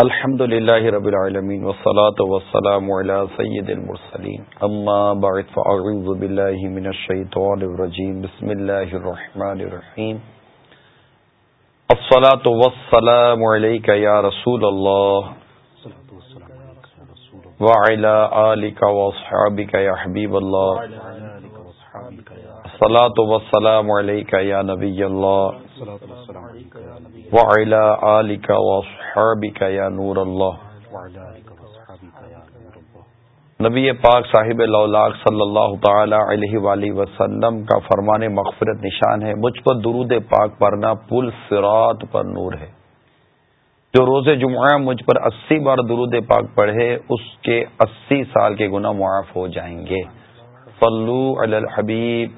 الحمد لله رب العالمين والصلاة والسلام على سيد المرسلين أما بعد فأعوذ بالله من الشيطان الرجيم بسم الله الرحمن الرحيم الصلاة والسلام عليك يا رسول الله وعلى آلك وأصحابك يا حبيب الله الصلاة والسلام عليك يا نبي الله الصلاه والسلام عليك وعلى آلك وأصحابك يا نور الله. نبی پاک صاحب اللہ صلی اللہ تعالی علیہ وآلہ وسلم کا فرمان مغفرت نشان ہے، مجھ پر درود پاک پڑھنا پل سرات پر نور ہے۔ جو روز جمعہ مجھ پر اسی بار درود پاک پڑھے، اس کے اسی سال کے گناہ معاف ہو جائیں گے۔ صلو علی الحبیب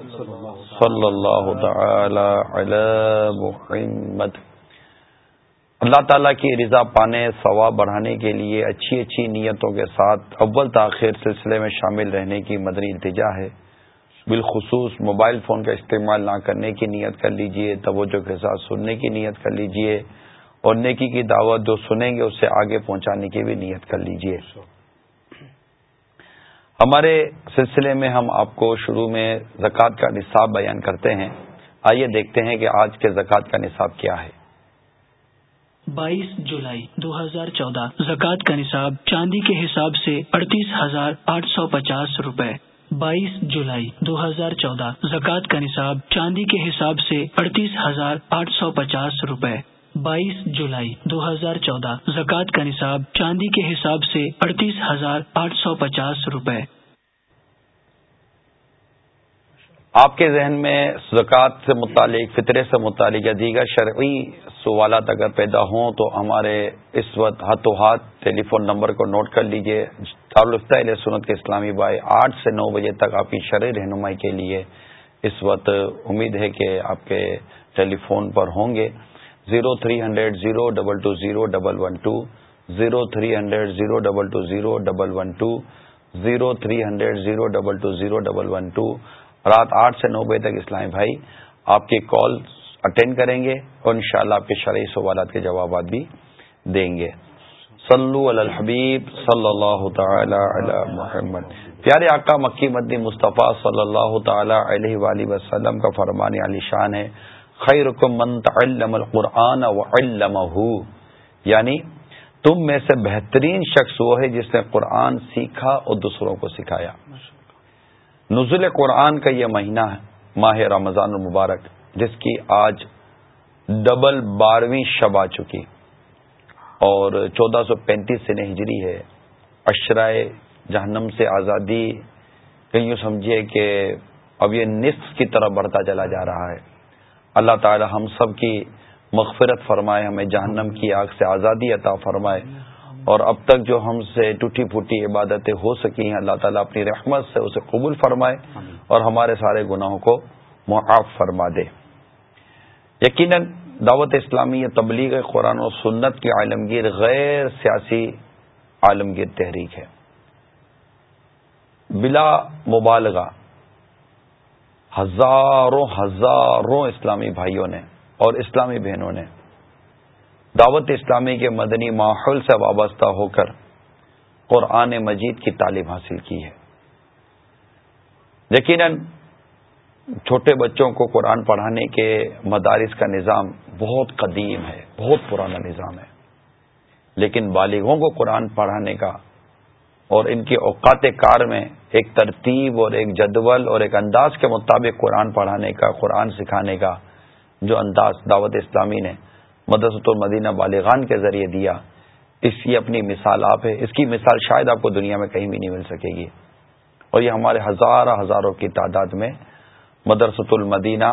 صلی اللہ تعالی علی محمد۔ اللہ تعالیٰ کی رضا پانے، ثواب بڑھانے کے لیے اچھی اچھی نیتوں کے ساتھ اول تاخیر سلسلے میں شامل رہنے کی مدنی التجا ہے۔ بالخصوص موبائل فون کا استعمال نہ کرنے کی نیت کر لیجیے، توجہ کے ساتھ سننے کی نیت کر لیجیے اور نیکی کی دعوت جو سنیں گے اسے آگے پہنچانے کی بھی نیت کر لیجیے۔ ہمارے سلسلے میں ہم آپ کو شروع میں زکوٰۃ کا نصاب بیان کرتے ہیں۔ آئیے دیکھتے ہیں کہ آج کے زکوٰۃ کا نصاب کیا ہے۔ بائیس جولائی دو ہزار چودہ۔ زکوٰۃ کا نصاب چاندی کے حساب سے اڑتیس ہزار آٹھ سو پچاس روپے۔ بائیس جولائی دو ہزار چودہ۔ زکوٰۃ کا نصاب چاندی کے حساب سے اڑتیس ہزار آٹھ سو پچاس روپے۔ بائیس جولائی دو ہزار چودہ۔ زکوٰۃ کا نصاب چاندی کے حساب سے اڑتیس ہزار آٹھ سو پچاس روپے۔ آپ کے ذہن میں زکوٰۃ سے متعلق، فطرے سے متعلق یا دیگر شرعی سوالات اگر پیدا ہوں تو ہمارے اس وقت ہاتھوں ہاتھ ٹیلی فون نمبر کو نوٹ کر لیجیے۔ علیہ سنت کے اسلامی بھائی، آٹھ سے نو بجے تک آپ کی شرعی رہنمائی کے لیے اس وقت امید ہے کہ آپ کے ٹیلی فون پر ہوں گے۔ Zero three hundred zero double two zero double one two, zero three hundred zero double two zero double one two, zero three hundred zero double two zero double one two. رات آٹھ سے نو بجے تک اسلامی بھائی آپ کی کال اٹینڈ کریں گے اور انشاءاللہ آپ کے شرعی سوالات کے جوابات بھی دیں گے۔ صلو علی الحبیب صلی اللہ تعالی علی محمد۔ پیارے آقا مکی مدنی مصطفیٰ صلی اللہ تعالی علیہ وآلہ وسلم کا فرمان علی شان ہے، خیرکم من تعلم القرآن وعلمہ یعنی تم میں سے بہترین شخص وہ ہے جس نے قرآن سیکھا اور دوسروں کو سکھایا۔ نزل قرآن کا یہ مہینہ ہے، ماہ رمضان المبارک، جس کی آج ڈبل بارہویں شب آ چکی۔ اور چودہ سو پینتیس سے ہجری ہے، اشرائے جہنم سے آزادی کہیں یوں سمجھیے کہ اب یہ نصف کی طرف بڑھتا چلا جا رہا ہے۔ اللہ تعالی ہم سب کی مغفرت فرمائے، ہمیں جہنم کی آگ سے آزادی عطا فرمائے۔ اور اب تک جو ہم سے ٹوٹی پھوٹی عبادتیں ہو سکی ہیں اللہ تعالیٰ اپنی رحمت سے اسے قبول فرمائے اور ہمارے سارے گناہوں کو معاف فرما دے۔ یقیناً دعوت اسلامی تبلیغ قرآن و سنت کی عالمگیر غیر سیاسی عالمگیر تحریک ہے۔ بلا مبالغہ ہزاروں ہزاروں اسلامی بھائیوں نے اور اسلامی بہنوں نے دعوت اسلامی کے مدنی ماحول سے وابستہ ہو کر قرآن مجید کی تعلیم حاصل کی ہے۔ یقیناً چھوٹے بچوں کو قرآن پڑھانے کے مدارس کا نظام بہت قدیم ہے، بہت پرانا نظام ہے۔ لیکن بالغوں کو قرآن پڑھانے کا اور ان کے اوقات کار میں ایک ترتیب اور ایک جدول اور ایک انداز کے مطابق قرآن پڑھانے کا، قرآن سکھانے کا جو انداز دعوت اسلامی نے مدرسۃ المدینہ بالغان کے ذریعے دیا۔ اس کی اپنی مثال آپ ہے۔ اس کی مثال شاید آپ کو دنیا میں کہیں بھی نہیں مل سکے گی۔ اور یہ ہمارے ہزار ہزاروں کی تعداد میں مدرسۃ المدینہ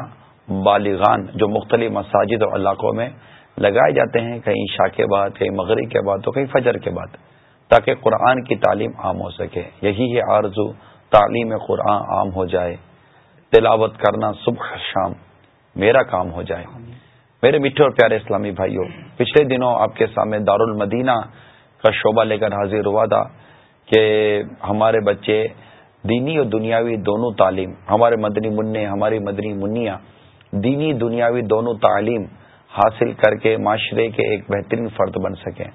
بالغان جو مختلف مساجد اور علاقوں میں لگائے جاتے ہیں، کہیں شاہ کے بعد، کہیں مغرب کے بعد، تو کہیں فجر کے بعد، تاکہ قرآن کی تعلیم عام ہو سکے۔ یہی ہے آرزو تعلیم قرآن عام ہو جائے۔ تلاوت کرنا صبح شام میرا کام ہو جائے۔ میرے میٹھے اور پیارے اسلامی بھائیوں، پچھلے دنوں آپ کے سامنے دار المدینہ کا شعبہ لے کر حاضر ہوا تھا کہ ہمارے بچے دینی اور دنیاوی دونوں تعلیم، ہمارے مدنی منع، ہماری مدنی منیا دینی دنیاوی دونوں تعلیم حاصل کر کے معاشرے کے ایک بہترین فرد بن سکیں۔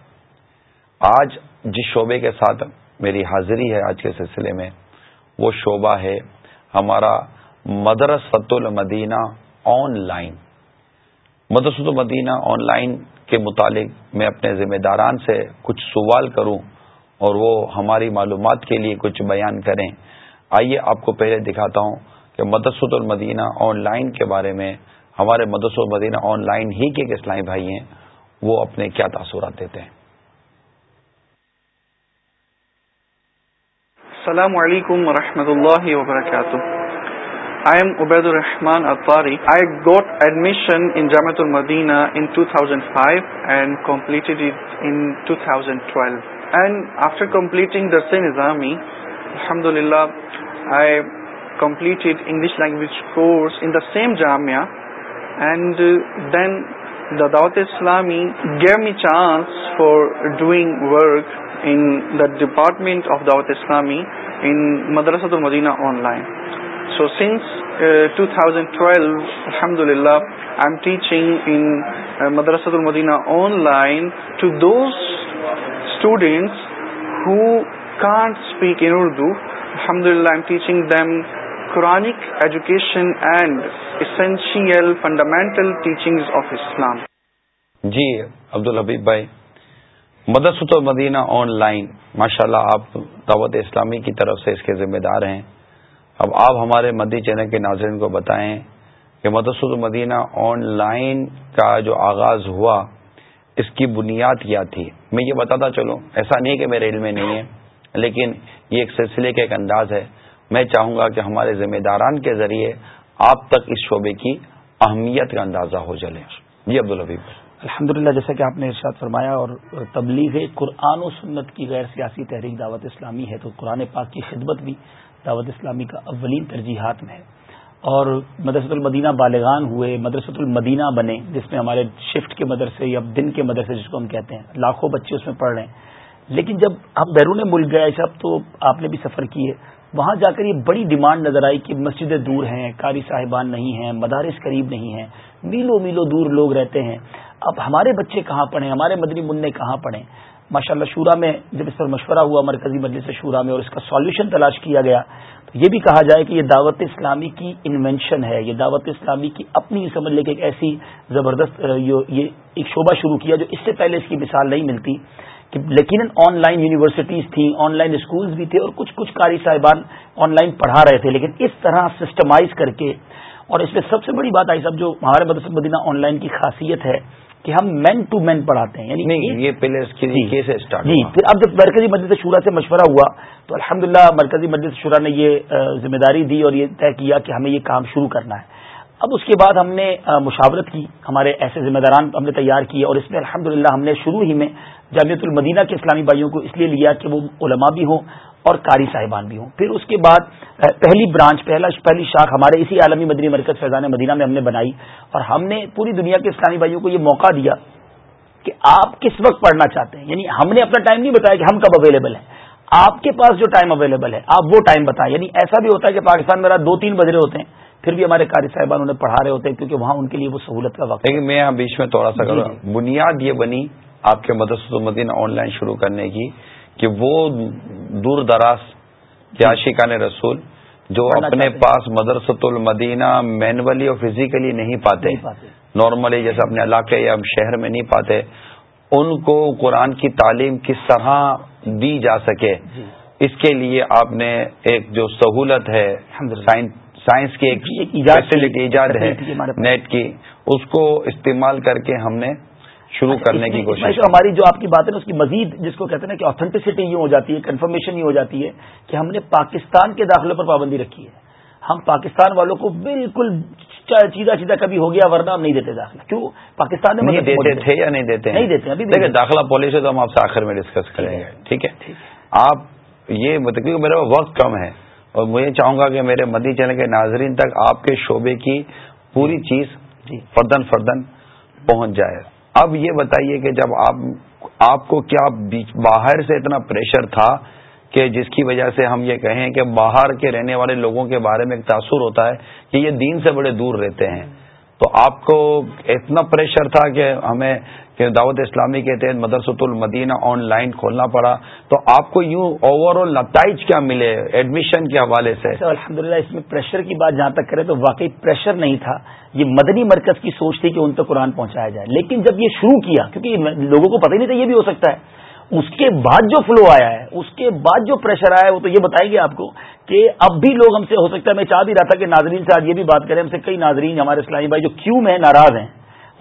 آج جس شعبے کے ساتھ میری حاضری ہے آج کے سلسلے میں، وہ شعبہ ہے ہمارا مدرسۃ Madina online. Madrasatul Madina on line کے متعلق میں اپنے ذمہ داران سے کچھ سوال کروں اور وہ ہماری معلومات کے لیے کچھ بیان کریں۔ آئیے آپ کو پہلے دکھاتا ہوں کہ مدرسۃ المدینہ آن لائن کے بارے میں ہمارے مدرسۃ المدینہ آن لائن ہی کے اسلامی بھائی ہیں، وہ اپنے کیا تاثرات دیتے ہیں؟ السلام علیکم ورحمۃ اللہ وبرکاتہ۔ I am Ubaid ur Rahman Attari I got admission in Jamiatul Madina in 2005 and completed it in 2012 and after completing Dars Nizami الحمد للہ I completed English language course in the same Jamia and then the Dawat Islami gave me chance for doing work in the department of Dawat Islami in Madrasatul Madina online so since two thousand twelve الحمد للہ I am teaching in Madrasatul Madina online to those students who can't speak in Urdu الحمد للہ I am teaching them Quranic education and essential fundamental teaching of Islam G Abdul Habib bhai Madrasatul Madina on line ماشاء اللہ آپ دعوت اسلامی کی طرف سے اس کے ذمہ دار ہیں اب آپ ہمارے مدی چینل کے ناظرین کو بتائیں کہ مدرسۃ المدینہ آن لائن کا جو آغاز ہوا، اس کی بنیاد کیا تھی؟ میں یہ بتاتا چلوں، ایسا نہیں کہ میرے علم میں نہیں ہے، لیکن یہ ایک سلسلے کا ایک انداز ہے۔ میں چاہوں گا کہ ہمارے ذمہ داران کے ذریعے آپ تک اس شعبے کی اہمیت کا اندازہ ہو جلے۔ جی عبدالحبیب الحمد للہ جیسا کہ آپ نے ارشاد فرمایا اور تبلیغ قرآن و سنت کی غیر سیاسی تحریک دعوت اسلامی ہے تو قرآن پاک کی خدمت بھی دعوت اسلامی کا اولین ترجیحات میں ہے۔ اور مدرسۃ المدینہ بالغان ہوئے، مدرسۃ المدینہ بنے، جس میں ہمارے شفٹ کے مدرسے یا دن کے مدرسے جس کو ہم کہتے ہیں، لاکھوں بچے اس میں پڑھ رہے ہیں۔ لیکن جب آپ بیرون ملک گئے سب تو آپ نے بھی سفر کیے، وہاں جا کر یہ بڑی ڈیمانڈ نظر آئی کہ مسجدیں دور ہیں، قاری صاحبان نہیں ہیں، مدارس قریب نہیں ہیں میلو میلو دور لوگ رہتے ہیں۔ اب ہمارے بچے کہاں پڑھیں؟ ہمارے مدنی منع کہاں پڑھیں؟ ماشاء اللہ شورا میں جب اس پر مشورہ ہوا، مرکزی مجلس شورا میں اور اس کا سالوشن تلاش کیا گیا، تو یہ بھی کہا جائے کہ یہ دعوت اسلامی کی انوینشن ہے۔ یہ دعوت اسلامی کی اپنی سمجھ لے کے ایک ایسی زبردست یہ ایک شعبہ شروع کیا جو اس سے پہلے اس کی مثال نہیں ملتی۔ کہ لیکن آن لائن یونیورسٹیز تھیں آن لائن اسکولز بھی تھے اور کچھ کچھ قاری صاحبان آن لائن پڑھا رہے تھے۔ لیکن اس طرح سسٹمائز کر کے، اور اس میں سب سے بڑی بات آئی صاحب، جو ہمارے مدرسہ مدینہ آن لائن کی خاصیت ہے کہ ہم مین ٹو مین پڑھاتے ہیں یعنی یہ پہلے جی جی پھر اب جب مرکزی مجلس شورا سے مشورہ ہوا تو الحمدللہ مرکزی مجلس شورا نے یہ ذمہ داری دی اور یہ طے کیا کہ ہمیں یہ کام شروع کرنا ہے۔ اب اس کے بعد ہم نے مشاورت کی ہمارے ایسے ذمہ داران ہم نے تیار کیے اور اس میں الحمد ہم نے شروع ہی میں جامعت المدینہ کے اسلامی بھائیوں کو اس لیے لیا کہ وہ علماء بھی ہوں۔ اور قاری صاحبان بھی ہوں۔ پھر اس کے بعد پہلی برانچ پہلا پہلی شاخ ہمارے اسی عالمی مدنی مرکز فیضان مدینہ میں ہم نے بنائی۔ اور ہم نے پوری دنیا کے اسلامی بھائیوں کو یہ موقع دیا کہ آپ کس وقت پڑھنا چاہتے ہیں؟ یعنی ہم نے اپنا ٹائم نہیں بتایا کہ ہم کب اویلیبل ہیں۔ آپ کے پاس جو ٹائم اویلیبل ہے آپ وہ ٹائم بتائیں۔ یعنی ایسا بھی ہوتا ہے کہ پاکستان میں دو تین بجے ہوتے ہیں پھر بھی ہمارے قاری صاحبان انہیں پڑھا رہے ہوتے ہیں کیونکہ وہاں ان کے لیے وہ سہولت کا وقت لیکن میں یہاں بیچ میں تھوڑا سا جی، جی۔ بنیاد یہ بنی آپ کے مدرسۃ المدین آن لائن شروع کرنے کی کہ وہ دور دراز کے عاشقان رسول جو اپنے پاس مدرسۃ المدینہ مینولی اور فزیکلی نہیں پاتے. نارملی جیسے اپنے علاقے یا شہر میں نہیں پاتے. ان کو قرآن کی تعلیم کس طرح دی جا سکے؟ جی۔ اس کے لیے آپ نے ایک جو سہولت ہے سائنس کی ایک فیسلٹی ایجاد ہے نیٹ کی اس کو استعمال کر کے ہم نے شروع کرنے کی کوشش ہماری جو آپ کی بات ہے نا اس کی مزید جس کو کہتے ہیں کہ آتھینٹسٹی یہ ہو جاتی ہے کنفرمیشن یہ ہو جاتی ہے کہ ہم نے پاکستان کے داخلے پر پابندی رکھی ہے۔ ہم پاکستان والوں کو بالکل چیزا چیزا کبھی ہو گیا ورنہ ہم نہیں دیتے داخلہ۔ کیوں؟ پاکستان میں دیتے تھے یا نہیں دیتے نہیں دیتے ابھی داخلہ پالیسی تو ہم آپ سے آخر میں ڈسکس کریں گے۔ ٹھیک ہے۔ آپ یہ مطلب میرا وقت کم ہے اور میں چاہوں گا کہ میرے مدی چینل کے ناظرین تک آپ کے شعبے کی پوری چیز جی۔ فردن فردن پہنچ جائے۔ اب یہ بتائیے کہ جب آپ آپ کو کیا باہر سے اتنا پریشر تھا کہ جس کی وجہ سے ہم یہ کہیں کہ باہر کے رہنے والے لوگوں کے بارے میں ایک تاثر ہوتا ہے کہ یہ دین سے بڑے دور رہتے ہیں؟ تو آپ کو اتنا پریشر تھا کہ ہمیں کہ دعوت اسلامی کے تحت مدرسۃ المدینہ آن لائن کھولنا پڑا۔ تو آپ کو یوں اوور آل نتائج کیا ملے ایڈمیشن کے حوالے سے؟ الحمد اس میں پریشر کی بات جہاں تک کرے تو واقعی پریشر نہیں تھا۔ یہ مدنی مرکز کی سوچ تھی کہ ان تک قرآن پہنچایا جائے۔ لیکن جب یہ شروع کیا، کیونکہ لوگوں کو پتہ ہی نہیں تھا یہ بھی ہو سکتا ہے۔ اس کے بعد جو فلو آیا ہے، اس کے بعد جو پریشر آیا ہے، وہ تو یہ بتائیں گے آپ کو کہ اب بھی لوگ ہم سے ہو سکتا ہے، میں چاہ بھی رہا تھا کہ ناظرین سے آج یہ بھی بات کریں، ہم سے کئی ناظرین ہمارے اسلامی بھائی جو کیوں میں ناراض ہیں،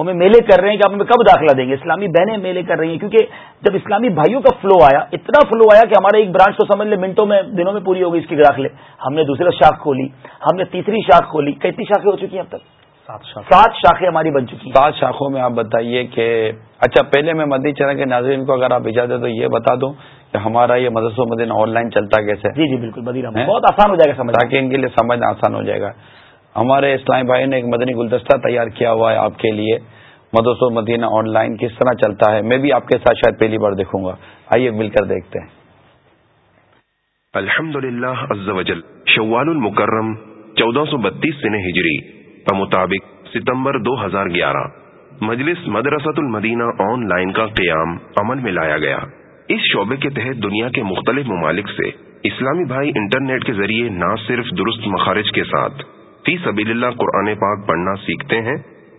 ہمیں میلے کر رہے ہیں کہ آپ ہمیں کب داخلہ دیں گے؟ اسلامی بہنیں میلے کر رہی ہیں۔ کیونکہ جب اسلامی بھائیوں کا فلو آیا، اتنا فلو آیا کہ ہمارے ایک برانچ تو سمجھ لے منٹوں میں، دنوں میں پوری ہو گئی اس کی داخلے۔ ہم نے دوسرے شاخ کھولی، ہم نے تیسری شاخ کھولی، کتنی شاخیں ہو چکی ہیں اب تک؟ سات شاخیں۔ ہماری بن چکی سات شاخوں میں آپ بتائیے کہ اچھا پہلے میں مدی چرن کے ناظرین کو اگر آپ اجازت تو یہ بتا دوں کہ ہمارا یہ مدرسہ مدین آن لائن چلتا کیسے جی جی بالکل مدینہ بہت آسان ہو جائے گا سمجھ تاکہ ان کے لیے سمجھنا آسان ہو جائے گا۔ ہمارے اسلامی بھائی نے ایک مدنی گلدستہ تیار کیا ہوا ہے آپ کے لیے۔ مدرس مدینہ آن لائن کس طرح چلتا ہے؟ میں بھی آپ کے ساتھ شاید پہلی بار دیکھوں گا۔ آئیے مل کر دیکھتے ہیں۔ الحمد للہ شوال المکرم چودہ سو بتیس سن ہجری۔ مطابق ستمبر دو ہزار گیارہ مجلس مدرسۃ المدینہ آن لائن کا قیام عمل میں لایا گیا۔ اس شعبے کے تحت دنیا کے مختلف ممالک سے اسلامی بھائی انٹرنیٹ کے ذریعے نہ صرف درست مخارج کے ساتھ فی سبیل اللہ قرآن پاک پڑھنا سیکھتے ہیں،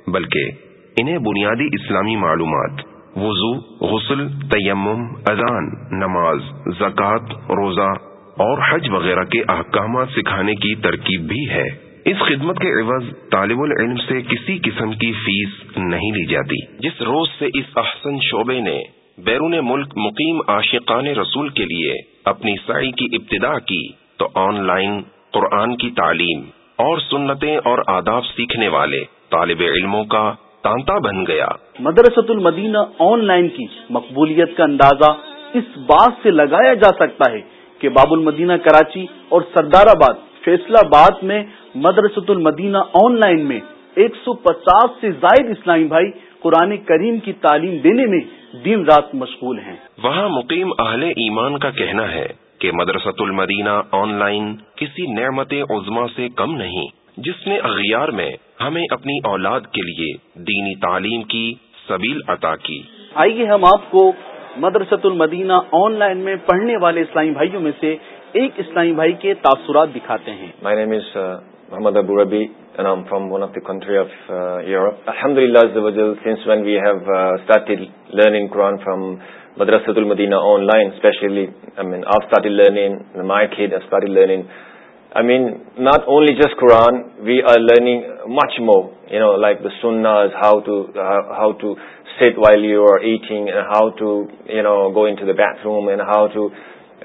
بلکہ انہیں بنیادی اسلامی معلومات، وضو، غسل، تیمم، اذان، نماز، زکوٰۃ، روزہ اور حج وغیرہ کے احکامات سکھانے کی ترکیب بھی ہے۔ اس خدمت کے عوض طالب العلم سے کسی قسم کی فیس نہیں لی جاتی۔ جس روز سے اس احسن شعبے نے بیرون ملک مقیم عاشقان رسول کے لیے اپنی سعی کی ابتدا کی تو آن لائن قرآن کی تعلیم اور سنتیں اور آداب سیکھنے والے طالب علموں کا تانتا بن گیا۔ مدرسۃ المدینہ آن لائن کی مقبولیت کا اندازہ اس بات سے لگایا جا سکتا ہے کہ باب المدینہ کراچی اور سردار آباد فیصلہ آباد میں مدرسۃ المدینہ آن لائن میں ایک سو پچاس سے زائد اسلامی بھائی قرآن کریم کی تعلیم دینے میں دن رات مشغول ہیں۔ وہاں مقیم اہل ایمان کا کہنا ہے کہ مدرسۃ المدینہ آن لائن کسی نعمت عظما سے کم نہیں جس نے اغیار میں ہمیں اپنی اولاد کے لیے دینی تعلیم کی سبیل عطا کی۔ آئیے ہم آپ کو مدرسۃ المدینہ آن لائن میں پڑھنے والے اسلامی بھائیوں میں سے ایک اسلامی بھائی کے تاثرات دکھاتے ہیں۔ محمد ابو ربی and I'm from one of the country of uh, Europe. Alhamdulillah, since when we have uh, started learning Quran from Madrasatul Madinah online, especially, I mean, I've started learning, my kid has started learning. I mean, not only just Quran, we are learning much more, you know, like the sunnahs, how to, uh, how to sit while you are eating, and how to, you know, go into the bathroom, and how to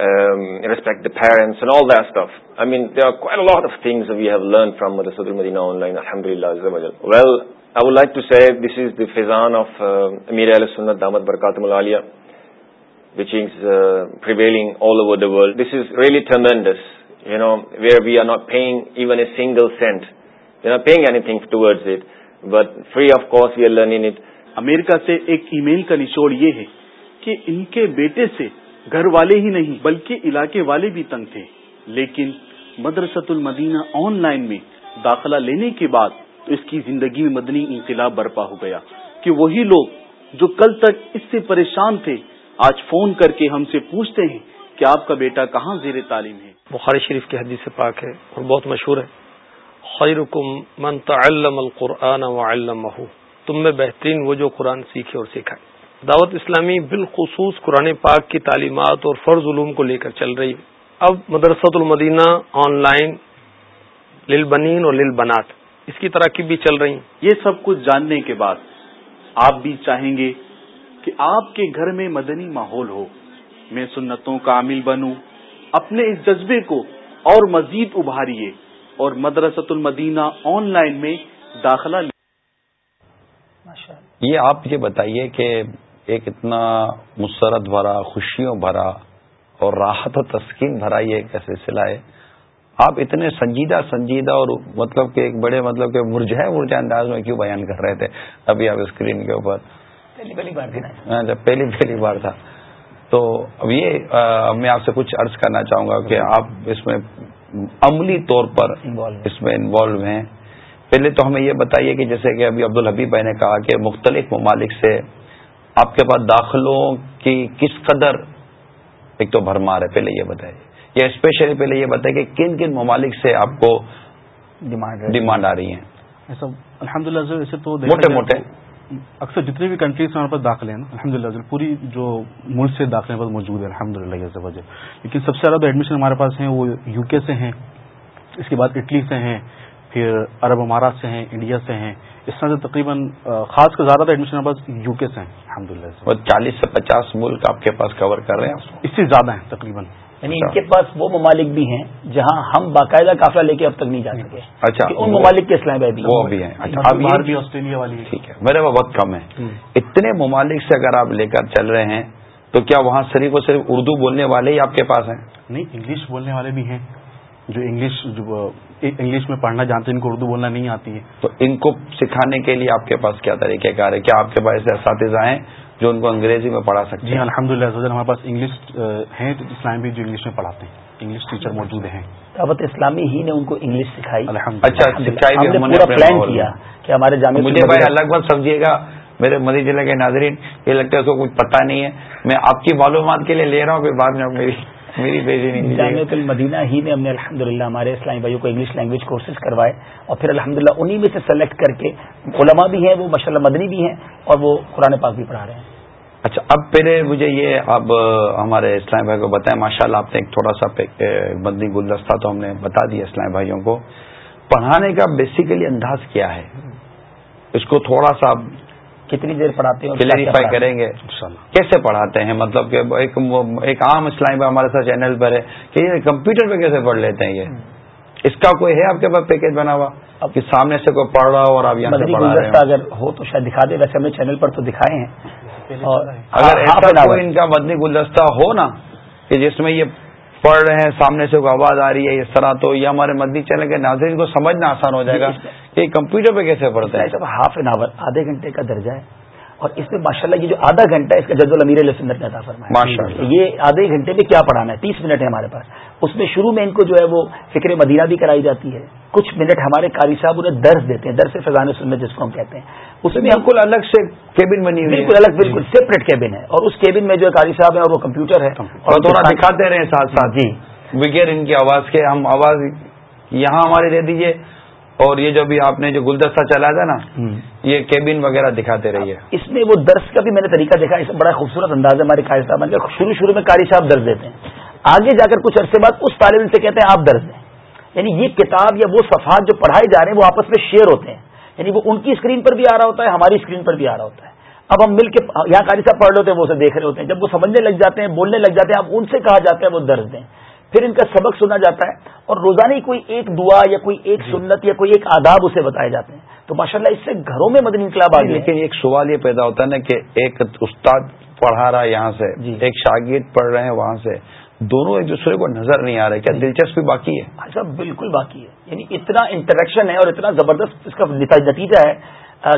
um, respect the parents and all that stuff. I mean, there are quite a lot of things that we have learned from Madrasatul Madinah online, alhamdulillah. Well, I would like to say this is the fizan of uh, Amir al-Sunnat Damat Barakatum al-Aliyah, which is uh, prevailing all over the world. This is really tremendous, you know, where we are not paying even a single cent. We are not paying anything towards it, but free of course we are learning it. امریکہ سے ایک ای میل کا نچوڑ یہ ہے کہ ان کے بیٹے سے گھر والے ہی نہیں، بلکہ علاقے والے بھی تنگ تھے۔ لیکن مدرسۃ المدینہ آن لائن میں داخلہ لینے کے بعد اس کی زندگی میں مدنی انقلاب برپا ہو گیا کہ وہی لوگ جو کل تک اس سے پریشان تھے، آج فون کر کے ہم سے پوچھتے ہیں کہ آپ کا بیٹا کہاں زیر تعلیم ہے۔ بخاری شریف کی حدیث سے پاک ہے اور بہت مشہور ہے۔ خیرکم من تعلم القرآن وعلمہ تم میں بہترین وہ جو قرآن سیکھے اور سکھائے۔ دعوت اسلامی بالخصوص قرآن پاک کی تعلیمات اور فرض علوم کو لے کر چل رہی اب مدرسۃ المدینہ آن لائن لل بنین اور لل بنات اس کی ترقی بھی چل رہی یہ سب کچھ جاننے کے بعد آپ بھی چاہیں گے کہ آپ کے گھر میں مدنی ماحول ہو۔ میں سنتوں کا عامل بنوں اپنے اس جذبے کو اور مزید ابھاریے اور مدرسۃ المدینہ آن لائن میں داخلہ یہ آپ یہ بتائیے کہ ایک اتنا مسرت بھرا خوشیوں بھرا اور راحت و تسکین بھرا یہ ایک سلسلہ ہے۔ آپ اتنے سنجیدہ سنجیدہ اور مطلب کہ ایک بڑے مطلب کہ مرجائے مرجا انداز میں کیوں بیان کر رہے تھے؟ ابھی آپ اسکرین کے اوپر۔ پہلی پہلی بار تھی نا جب پہلی پہلی بار تھا۔ تو اب یہ میں آپ سے کچھ عرض کرنا چاہوں گا کہ آپ اس میں عملی طور پر اس میں انوالو ہیں۔ پہلے تو ہمیں یہ بتائیے کہ جیسے کہ ابھی عبد الحبیب بھائی نے کہا کہ مختلف ممالک سے آپ کے پاس داخلوں کی کس قدر ایک تو بھرمار ہے پہلے یہ بتائیے۔ یا اسپیشلی پہلے یہ بتائیے کہ کن کن ممالک سے آپ کو ڈیمانڈ آ رہی ہے الحمد للہ تو موٹے موٹے۔ اکثر جتنے بھی کنٹریز ہمارے پاس داخلے ہیں۔ نا الحمد للہ پوری جو ملک سے داخلے پاس موجود ہے۔ الحمد للہ لیکن سب سے زیادہ ایڈمیشن ہمارے پاس ہیں وہ یو کے سے ہیں اس کے بعد اٹلی سے ہیں۔ پھر عرب امارات سے ہیں انڈیا سے ہیں۔ اس طرح سے تقریباً خاص کر زیادہ تر ایڈمیشن بس یو کے سے ہیں۔ الحمد للہ چالیس سے پچاس ملک آپ کے پاس کور کر رہے ہیں اس سے زیادہ ہیں تقریباً۔ یعنی ان کے پاس وہ ممالک بھی ہیں جہاں ہم باقاعدہ قافلہ لے کے اب تک نہیں جا سکے۔ اچھا۔ ان ممالک کے اسلام بھی وہ بھی ہیں۔ اچھا، باہر بھی آسٹریلیا والی ٹھیک ہے۔ میرے وہ وقت کم ہے۔ اتنے ممالک سے اگر آپ لے کر چل رہے ہیں تو کیا وہاں صرف اور صرف اردو بولنے والے ہی آپ کے پاس ہیں؟ نہیں انگلش بولنے والے بھی ہیں۔ جو انگلش جو انگلش میں پڑھنا جانتے ہیں ان کو اردو بولنا نہیں آتی ہے۔ تو ان کو سکھانے کے لیے آپ کے پاس کیا طریقہ کار ہے؟ کیا آپ کے پاس ایسے اساتذہ ہیں جو ان کو انگریزی میں پڑھا سکتے جی ہیں؟ الحمد للہ ہمارے پاس انگلش ہیں اسلام بھی جو انگلش میں پڑھاتے ہیں۔ انگلش ٹیچر موجود ہیں۔ دعوت اسلامی ہی نے ان کو انگلش سکھائی۔ اچھا پلان کیا کہ ہمارے جامع مجھے بھائی الگ بات سمجھیے گا میرے مدی ضلع کے ناظرین یہ لگتا ہے اس کو کچھ پتا نہیں ہے۔ میں آپ کی معلومات کے لیے لے رہا ہوں پھر بعد میں میری میری بیٹی نہیں جامعت المدینہ ہی میں ہم نے الحمد ہمارے اسلامی بھائیوں کو انگلش لینگویج کورسز کروائے اور پھر الحمد للہ انہیں میں سے سلیکٹ کر کے علماء بھی ہیں وہ ماشاء اللہ مدنی بھی ہیں اور وہ قرآن پاک بھی پڑھا رہے ہیں۔ اچھا اب پہلے مجھے یہ اب ہمارے اسلامی بھائی کو بتائیں ماشاء اللہ آپ نے ایک تھوڑا سا مدنی گلدستہ تو ہم نے بتا دیا اسلامی بھائیوں کو۔ پڑھانے کا بیسیکلی انداز کیا ہے؟ اس کو تھوڑا سا کتنی دیر پڑھاتے ہیں کلیریفائی کریں گے۔ کیسے پڑھاتے ہیں؟ مطلب کہ ایک عام اسلام ہمارے ساتھ چینل پر ہے کہ یہ کمپیوٹر پہ کیسے پڑھ لیتے ہیں یہ؟ اس کا کوئی ہے آپ کے پاس پیکج بنا ہوا؟ اب سامنے سے کوئی پڑھ رہا ہو اور آپ یہاں سے پڑھا رہے ہیں اگر ہو تو شاید دکھا دے ویسے ہم نے چینل پر تو دکھائے ہیں۔ اور اگر ایسا کوئی ان کا مدنی گلدستہ ہو نا کہ جس میں یہ پڑھ رہے ہیں سامنے سے کوئی آواز آ رہی ہے اس طرح تو یہ ہمارے مدنی چینل کے ناظرین کو سمجھنا آسان ہو جائے گا کہ کمپیوٹر پہ کیسے پڑھتے ہیں؟ ہاف این آور آدھے گھنٹے کا درجہ ہے۔ اور اس میں ماشاء اللہ یہ جو آدھا گھنٹہ ہے اس کا جد الامیر علیہ سنت نے عطا فرمایا۔ یہ آدھے گھنٹے میں کیا پڑھانا ہے؟ تیس منٹ ہے ہمارے پاس۔ اس میں شروع میں ان کو جو ہے وہ فکر مدینہ بھی کرائی جاتی ہے۔ کچھ منٹ ہمارے قاری صاحب انہیں درس دیتے ہیں درس فضان سنت جس کو ہم کہتے ہیں۔ اس میں بالکل الگ سے کیبن بنی ہوئی بالکل الگ بالکل سیپریٹ کیبن ہے۔ اور اس کیبن میں جو قاری صاحب ہیں اور وہ کمپیوٹر ہے۔ اور تھوڑا دکھاتے رہے ساتھ ساتھ۔ جی۔ بغیر ان کی آواز کے ہم آواز یہاں ہماری دے دیجیے اور یہ جو بھی آپ نے جو گلدستہ چلا تھا نا یہ کیبن وغیرہ دکھاتے رہیے۔ اس میں وہ درس کا بھی میں نے طریقہ دیکھا اس بڑا خوبصورت انداز ہے ہمارے قائد صاحب۔ شروع شروع میں قاری صاحب درس دیتے ہیں۔ آگے جا کر کچھ عرصے بعد اس طالب علم سے کہتے ہیں آپ درس دیں۔ یعنی یہ کتاب یا وہ صفحات جو پڑھائے جا رہے ہیں وہ آپس میں شیئر ہوتے ہیں۔ یعنی وہ ان کی اسکرین پر بھی آ رہا ہوتا ہے ہماری اسکرین پر بھی آ رہا ہوتا ہے۔ اب ہم مل کے یہاں قاری صاحب پڑھ ہوتے ہیں وہ اسے دیکھ رہے ہوتے ہیں۔ جب وہ سمجھنے لگ جاتے ہیں بولنے لگ جاتے ہیں اب ان سے کہا جاتا ہے وہ درس دیں۔ پھر ان کا سبق سنا جاتا ہے اور روزانہ ہی کوئی ایک دعا یا کوئی ایک جی۔ سنت یا کوئی ایک آداب اسے بتائے جاتے ہیں۔ تو ماشاءاللہ اس سے گھروں میں مدنی انقلاب آ لیکن ایک سوال یہ پیدا ہوتا ہے نا کہ ایک استاد پڑھا رہا ہے یہاں سے جی۔ ایک شاگرد پڑھ رہے ہیں وہاں سے۔ دونوں ایک دوسرے کو نظر نہیں آ رہے کیا۔ دلچسپی باقی ہے اچھا بالکل باقی ہے یعنی اتنا انٹریکشن ہے اور اتنا زبردست اس کا نتیجہ ہے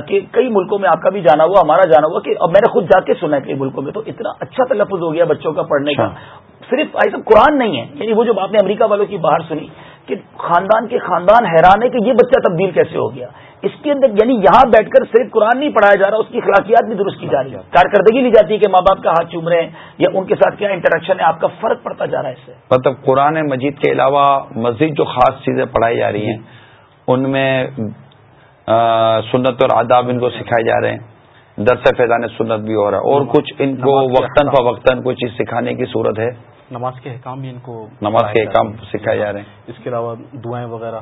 کہ کئی ملکوں میں آپ کا بھی جانا ہوا ہمارا جانا ہوا کہ اب میں نے خود جا کے سنا ہے کئی ملکوں میں تو اتنا اچھا تلفظ ہو گیا بچوں کا پڑھنے کا اچھا۔ صرف ایسا قرآن نہیں ہے یعنی وہ جو آپ نے امریکہ والوں کی باہر سنی کہ خاندان کے خاندان حیران ہے کہ یہ بچہ تبدیل کیسے ہو گیا؟ اس کے اندر یعنی یہاں بیٹھ کر صرف قرآن نہیں پڑھایا جا رہا اس کی اخلاقیات بھی درست کی جا رہی ہے کارکردگی لی جاتی ہے کہ ماں باپ کا ہاتھ چوم رہے ہیں یا ان کے ساتھ کیا انٹریکشن ہے آپ کا فرق پڑتا جا رہا ہے اس سے۔ مطلب قرآن مجید کے علاوہ مزید جو خاص چیزیں پڑھائی جا رہی ہیں ان میں سنت اور آداب ان کو سکھائے جا رہے ہیں۔ درس فیضان سنت بھی ہو رہا ہے۔ اور کچھ ان کو وقتاً فوقتاً کوئی چیز سکھانے کی صورت ہے؟ نماز کے احکام بھی ان کو نماز کے احکام سکھائے جا رہے ہیں۔ اس کے علاوہ دعائیں وغیرہ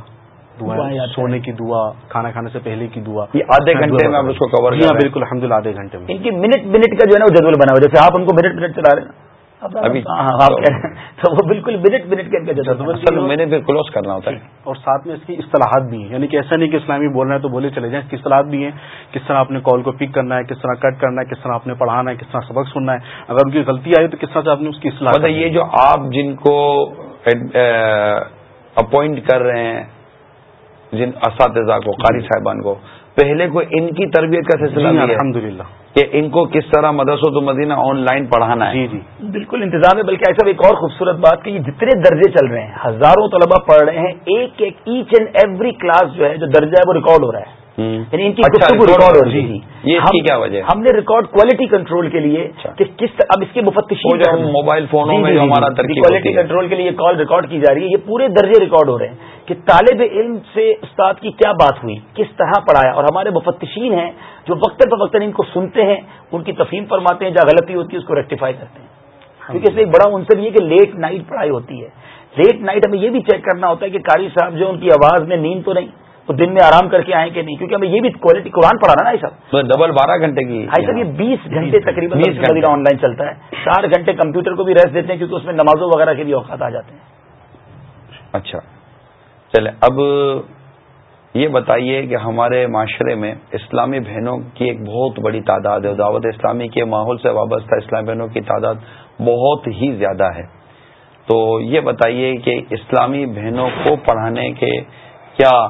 دعائیں سونے کی دعا کھانا کھانے سے پہلے کی دعا یہ آدھے گھنٹے میں آپ اس کو کور کیا ہاں، بالکل الحمد للہ آدھے گھنٹے میں۔ ان کی منٹ منٹ کا جو ہے نا وہ جدول بنا ہوا جیسے آپ ان کو منٹ منٹ چلا رہے ہیں۔ ابھی تو وہ بالکل منٹ منٹ کے میں نے پھر کلوز کرنا ہوتا ہے۔ اور ساتھ میں اس کی اصطلاحات بھی ہیں۔ یعنی کہ ایسا نہیں کہ اسلامی بول رہے ہیں تو بولے چلے جائیں۔ اس کی اصطلاحات بھی ہیں۔ کس طرح آپ نے کال کو پک کرنا ہے کس طرح کٹ کرنا ہے کس طرح آپ نے پڑھانا ہے کس طرح سبق سننا ہے۔ اگر ان کی غلطی آئی تو کس طرح سے آپ نے اس کی اصلاح یہ جو آپ جن کو اپوائنٹ کر رہے ہیں جن اساتذہ کو قاری صاحبان کو۔ پہلے کو ان کی تربیت کا سلسلہ جی الحمد للہ کہ ان کو کس طرح مدرسہ تو مدینہ آن لائن پڑھانا ہے۔ جی جی۔ بالکل انتظام ہے بلکہ ایسا ایک اور خوبصورت بات کہ یہ جتنے درجے چل رہے ہیں ہزاروں طلبہ پڑھ رہے ہیں ایک ایک ایچ اینڈ ایوری کلاس جو ہے جو درجہ ہے وہ ریکارڈ ہو رہا ہے۔ یعنی ان کی اچھا، گفتگو ریکارڈ ہو رہی جی، کی کیا وجہ؟ ہم نے ریکارڈ کوالٹی کنٹرول کے لیے اچھا۔ کہ کس اب اس جو ہم موبائل فونوں میں ہمارا کوالٹی ہوتی ہے۔ کنٹرول کے لیے کال ریکارڈ کی جا رہی ہے یہ پورے درجے ریکارڈ ہو رہے ہیں کہ طالب علم سے استاد کی کیا بات ہوئی؟ کس طرح پڑھایا؟ اور ہمارے مفتشین ہیں جو وقت فوقتاً ان کو سنتے ہیں ان کی تفہیم فرماتے ہیں جہاں غلطی ہوتی ہے اس کو ریکٹیفائی کرتے ہیں۔ کیونکہ اس میں ایک بڑا عنصر یہ کہ لیٹ نائٹ پڑھائی ہوتی ہے۔ لیٹ نائٹ ہمیں یہ بھی چیک کرنا ہوتا ہے کہ قاری صاحب جو ان کی آواز میں نیند تو نہیں۔ وہ دن میں آرام کر کے آئیں کہ نہیں؟ کیونکہ ہمیں یہ بھی کوالٹی قرآن پڑھانا نا صاحب ڈبل بارہ گھنٹے کی بھائی صاحب یہ بیس گھنٹے تقریباً 20 گھنٹے۔ آن لائن چلتا ہے۔ چار گھنٹے کمپیوٹر کو بھی ریسٹ دیتے ہیں کیونکہ اس میں نمازوں وغیرہ کے بھی اوقات آ جاتے ہیں۔ اچھا۔ چلے اب یہ بتائیے کہ ہمارے معاشرے میں اسلامی بہنوں کی ایک بہت بڑی تعداد ہے۔ دعوت اسلامی کے ماحول سے وابستہ اسلامی بہنوں کی تعداد بہت ہی زیادہ ہے۔ تو یہ بتائیے کہ اسلامی بہنوں کو پڑھانے کے کیا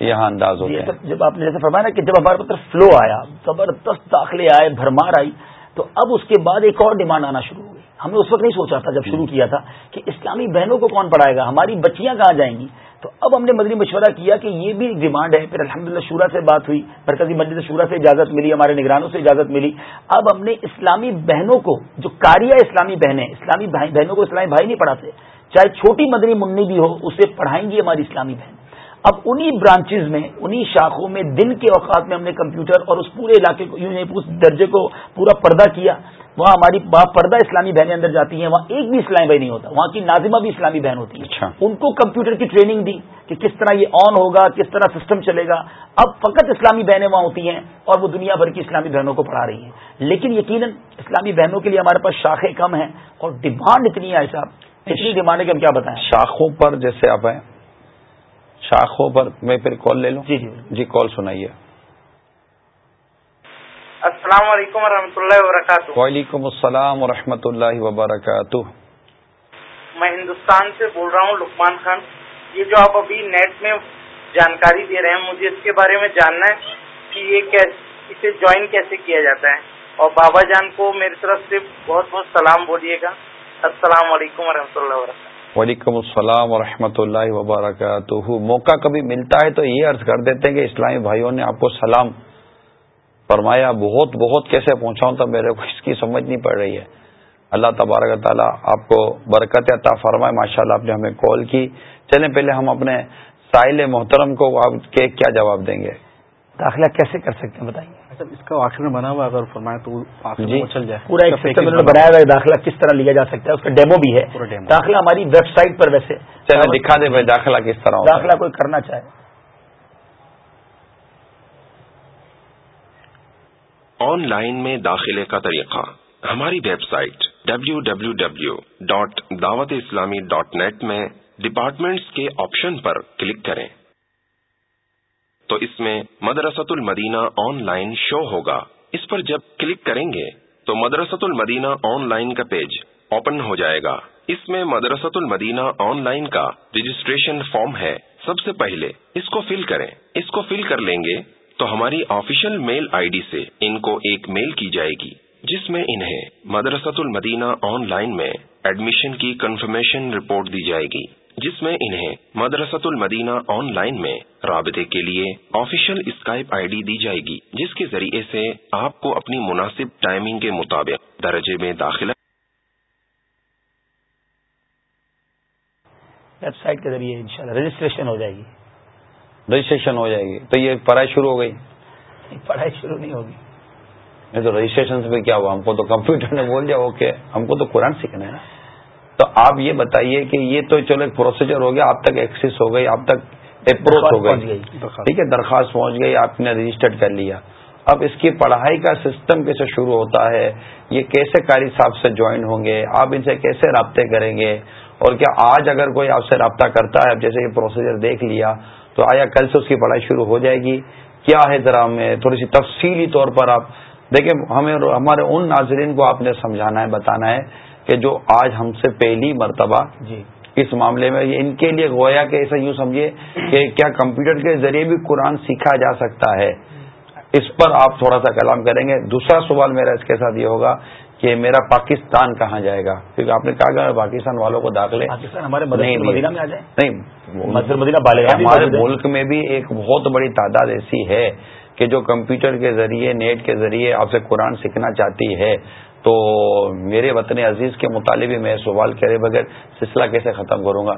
یہاں انداز ہوتے ہیں۔ جب آپ نے جیسے فرمایا نا کہ جب ہمارے پتر فلو آیا زبردست داخلے آئے بھرمار آئی تو اب اس کے بعد ایک اور ڈیمانڈ آنا شروع ہو گئی ہم نے اس وقت نہیں سوچا تھا جب شروع کیا تھا کہ اسلامی بہنوں کو کون پڑھائے گا؟ ہماری بچیاں کہاں جائیں گی؟ تو اب ہم نے مدنی مشورہ کیا کہ یہ بھی ایک ڈیمانڈ ہے۔ پھر الحمد للہ شورا سے بات ہوئی مرکزی مسجد شورا سے اجازت ملی ہمارے نگرانوں سے اجازت ملی۔ اب ہم نے اسلامی بہنوں کو جو کاریا اسلامی بہنیں اسلامی بہنوں کو اسلامی بھائی نہیں پڑھاتے چاہے چھوٹی مدنی منی بھی ہو اسے پڑھائیں گی ہماری اسلامی بہن۔ اب انہی برانچز میں انہی شاخوں میں دن کے اوقات میں ہم نے کمپیوٹر اور اس پورے علاقے کو یوں اس درجے کو پورا پردہ کیا وہاں ہماری پردہ اسلامی بہنیں اندر جاتی ہیں وہاں ایک بھی اسلامی بھائی نہیں ہوتا وہاں کی ناظمہ بھی اسلامی بہن ہوتی ہے اچھا۔ ان کو کمپیوٹر کی ٹریننگ دی کہ کس طرح یہ آن ہوگا کس طرح سسٹم چلے گا۔ اب فقط اسلامی بہنیں وہاں ہوتی ہیں اور وہ دنیا بھر کی اسلامی بہنوں کو پڑھا رہی ہیں۔ لیکن یقیناً اسلامی بہنوں کے لیے ہمارے پاس شاخیں کم ہیں اور ڈیمانڈ اتنی ہے صاحب۔ اتنی ڈیمانڈ ہے کہ ہم کیا بتائیں۔ شاخوں پر جیسے آپ ہیں شاخوں پر میں پھر کال لے لوں؟ جی جی۔ جی کال سنائیے۔ السلام علیکم ورحمۃ اللہ وبرکاتہ۔ وعلیکم السلام ورحمۃ اللہ وبرکاتہ۔ میں ہندوستان سے بول رہا ہوں لکمان خان۔ یہ جو آپ ابھی نیٹ میں جانکاری دے رہے ہیں مجھے اس کے بارے میں جاننا ہے کہ یہ اسے جوائن کیسے کیا جاتا ہے۔ اور بابا جان کو میری طرف سے بہت بہت سلام بولیے گا۔ السلام علیکم ورحمۃ اللہ وبرکاتہ۔ وعلیکم السلام ورحمۃ اللہ وبرکاتہ۔ موقع کبھی ملتا ہے تو یہ عرض کر دیتے ہیں کہ اسلامی بھائیوں نے آپ کو سلام فرمایا، بہت بہت کیسے پہنچاؤں تو میرے کو اس کی سمجھ نہیں پڑ رہی ہے۔ اللہ تبارک تعالیٰ آپ کو برکت عطا فرمائے۔ ماشاء اللہ آپ نے ہمیں کال کی۔ چلیں پہلے ہم اپنے ساحل محترم کو آپ کے کیا جواب دیں گے؟ داخلہ کیسے کر سکتے ہیں بتائیے؟ اچھا اس کا آخر میں بنا ہوا اگر فرمائے تو جی چل جائے۔ پورا ایک سسٹم انہوں نے بنایا ہوا ہے داخلہ کس طرح لیا جا سکتا ہے اس کا ڈیمو بھی ہے۔ داخلہ ہماری ویب سائٹ پر ویسے۔ چلیں دکھا دیں بھائی داخلہ کس طرح ہوتا ہے۔ داخلہ کوئی کرنا چاہے۔ آن لائن میں داخلے کا طریقہ۔ ہماری web site W dot Dawat Islami dot net میں ڈپارٹمنٹس کے آپشن پر کلک کریں۔ تو اس میں مدرسۃ المدینہ آن لائن شو ہوگا۔ اس پر جب کلک کریں گے تو مدرسۃ المدینہ آن لائن کا پیج اوپن ہو جائے گا۔ اس میں مدرسۃ المدینہ آن لائن کا رجسٹریشن فارم ہے۔ سب سے پہلے اس کو فل کریں۔ اس کو فل کر لیں گے تو ہماری آفیشیل میل آئی ڈی سے ان کو ایک میل کی جائے گی، جس میں انہیں مدرسۃ المدینہ آن لائن میں ایڈمیشن کی کنفرمیشن رپورٹ دی جائے گی۔ جس میں انہیں مدرسۃ المدینہ آن لائن میں رابطے کے لیے آفیشیل اسکائپ آئی ڈی دی جائے گی جس کے ذریعے سے آپ کو اپنی مناسب ٹائمنگ کے مطابق درجے میں داخلہ ویب سائٹ کے ذریعے انشاءاللہ رجسٹریشن ہو جائے گی۔ رجسٹریشن ہو جائے گی۔ تو یہ پڑھائی شروع ہو گئی۔ پڑھائی شروع نہیں ہوگی۔ نہیں تو رجسٹریشن سے کیا ہوا؟ ہم کو تو کمپیوٹر نے بول دیا اوکے ہم کو تو قرآن سیکھنا ہے نا۔ تو آپ یہ بتائیے کہ یہ تو چلو ایک پروسیجر ہو گیا آپ تک ایکسس ہو گئی آپ تک اپروچ ہو گئی۔ ٹھیک ہے درخواست پہنچ گئی آپ نے رجسٹرڈ کر لیا۔ اب اس کی پڑھائی کا سسٹم کیسے شروع ہوتا ہے؟ یہ کیسے قاری صاحب سے جوائن ہوں گے؟ آپ ان سے کیسے رابطے کریں گے؟ اور کیا آج اگر کوئی آپ سے رابطہ کرتا ہے جیسے یہ پروسیجر دیکھ لیا تو آیا کل سے اس کی پڑھائی شروع ہو جائے گی؟ کیا ہے ذرا ہمیں تھوڑی سی تفصیلی طور پر آپ دیکھیں ہمیں ہمارے ان ناظرین کو آپ نے سمجھانا ہے بتانا ہے۔ کہ جو آج ہم سے پہلی مرتبہ جی۔ اس معاملے میں ان کے لیے گویا کہ ایسا یوں سمجھے کہ کیا کمپیوٹر کے ذریعے بھی قرآن سیکھا جا سکتا ہے۔ اس پر آپ تھوڑا سا کلام کریں گے۔ دوسرا سوال میرا اس کے ساتھ یہ ہوگا کہ میرا پاکستان کہاں جائے گا؟ کیونکہ آپ نے کہا کہ پاکستان والوں کو داخلے نہیں ہمارے ملک میں بھی ایک بہت بڑی تعداد ایسی ہے کہ جو کمپیوٹر کے ذریعے نیٹ کے ذریعے آپ سے قرآن سیکھنا چاہتی ہے۔ تو میرے وطن عزیز کے مطالبے میں سوال کرے بغیر سلسلہ کیسے ختم کروں گا؟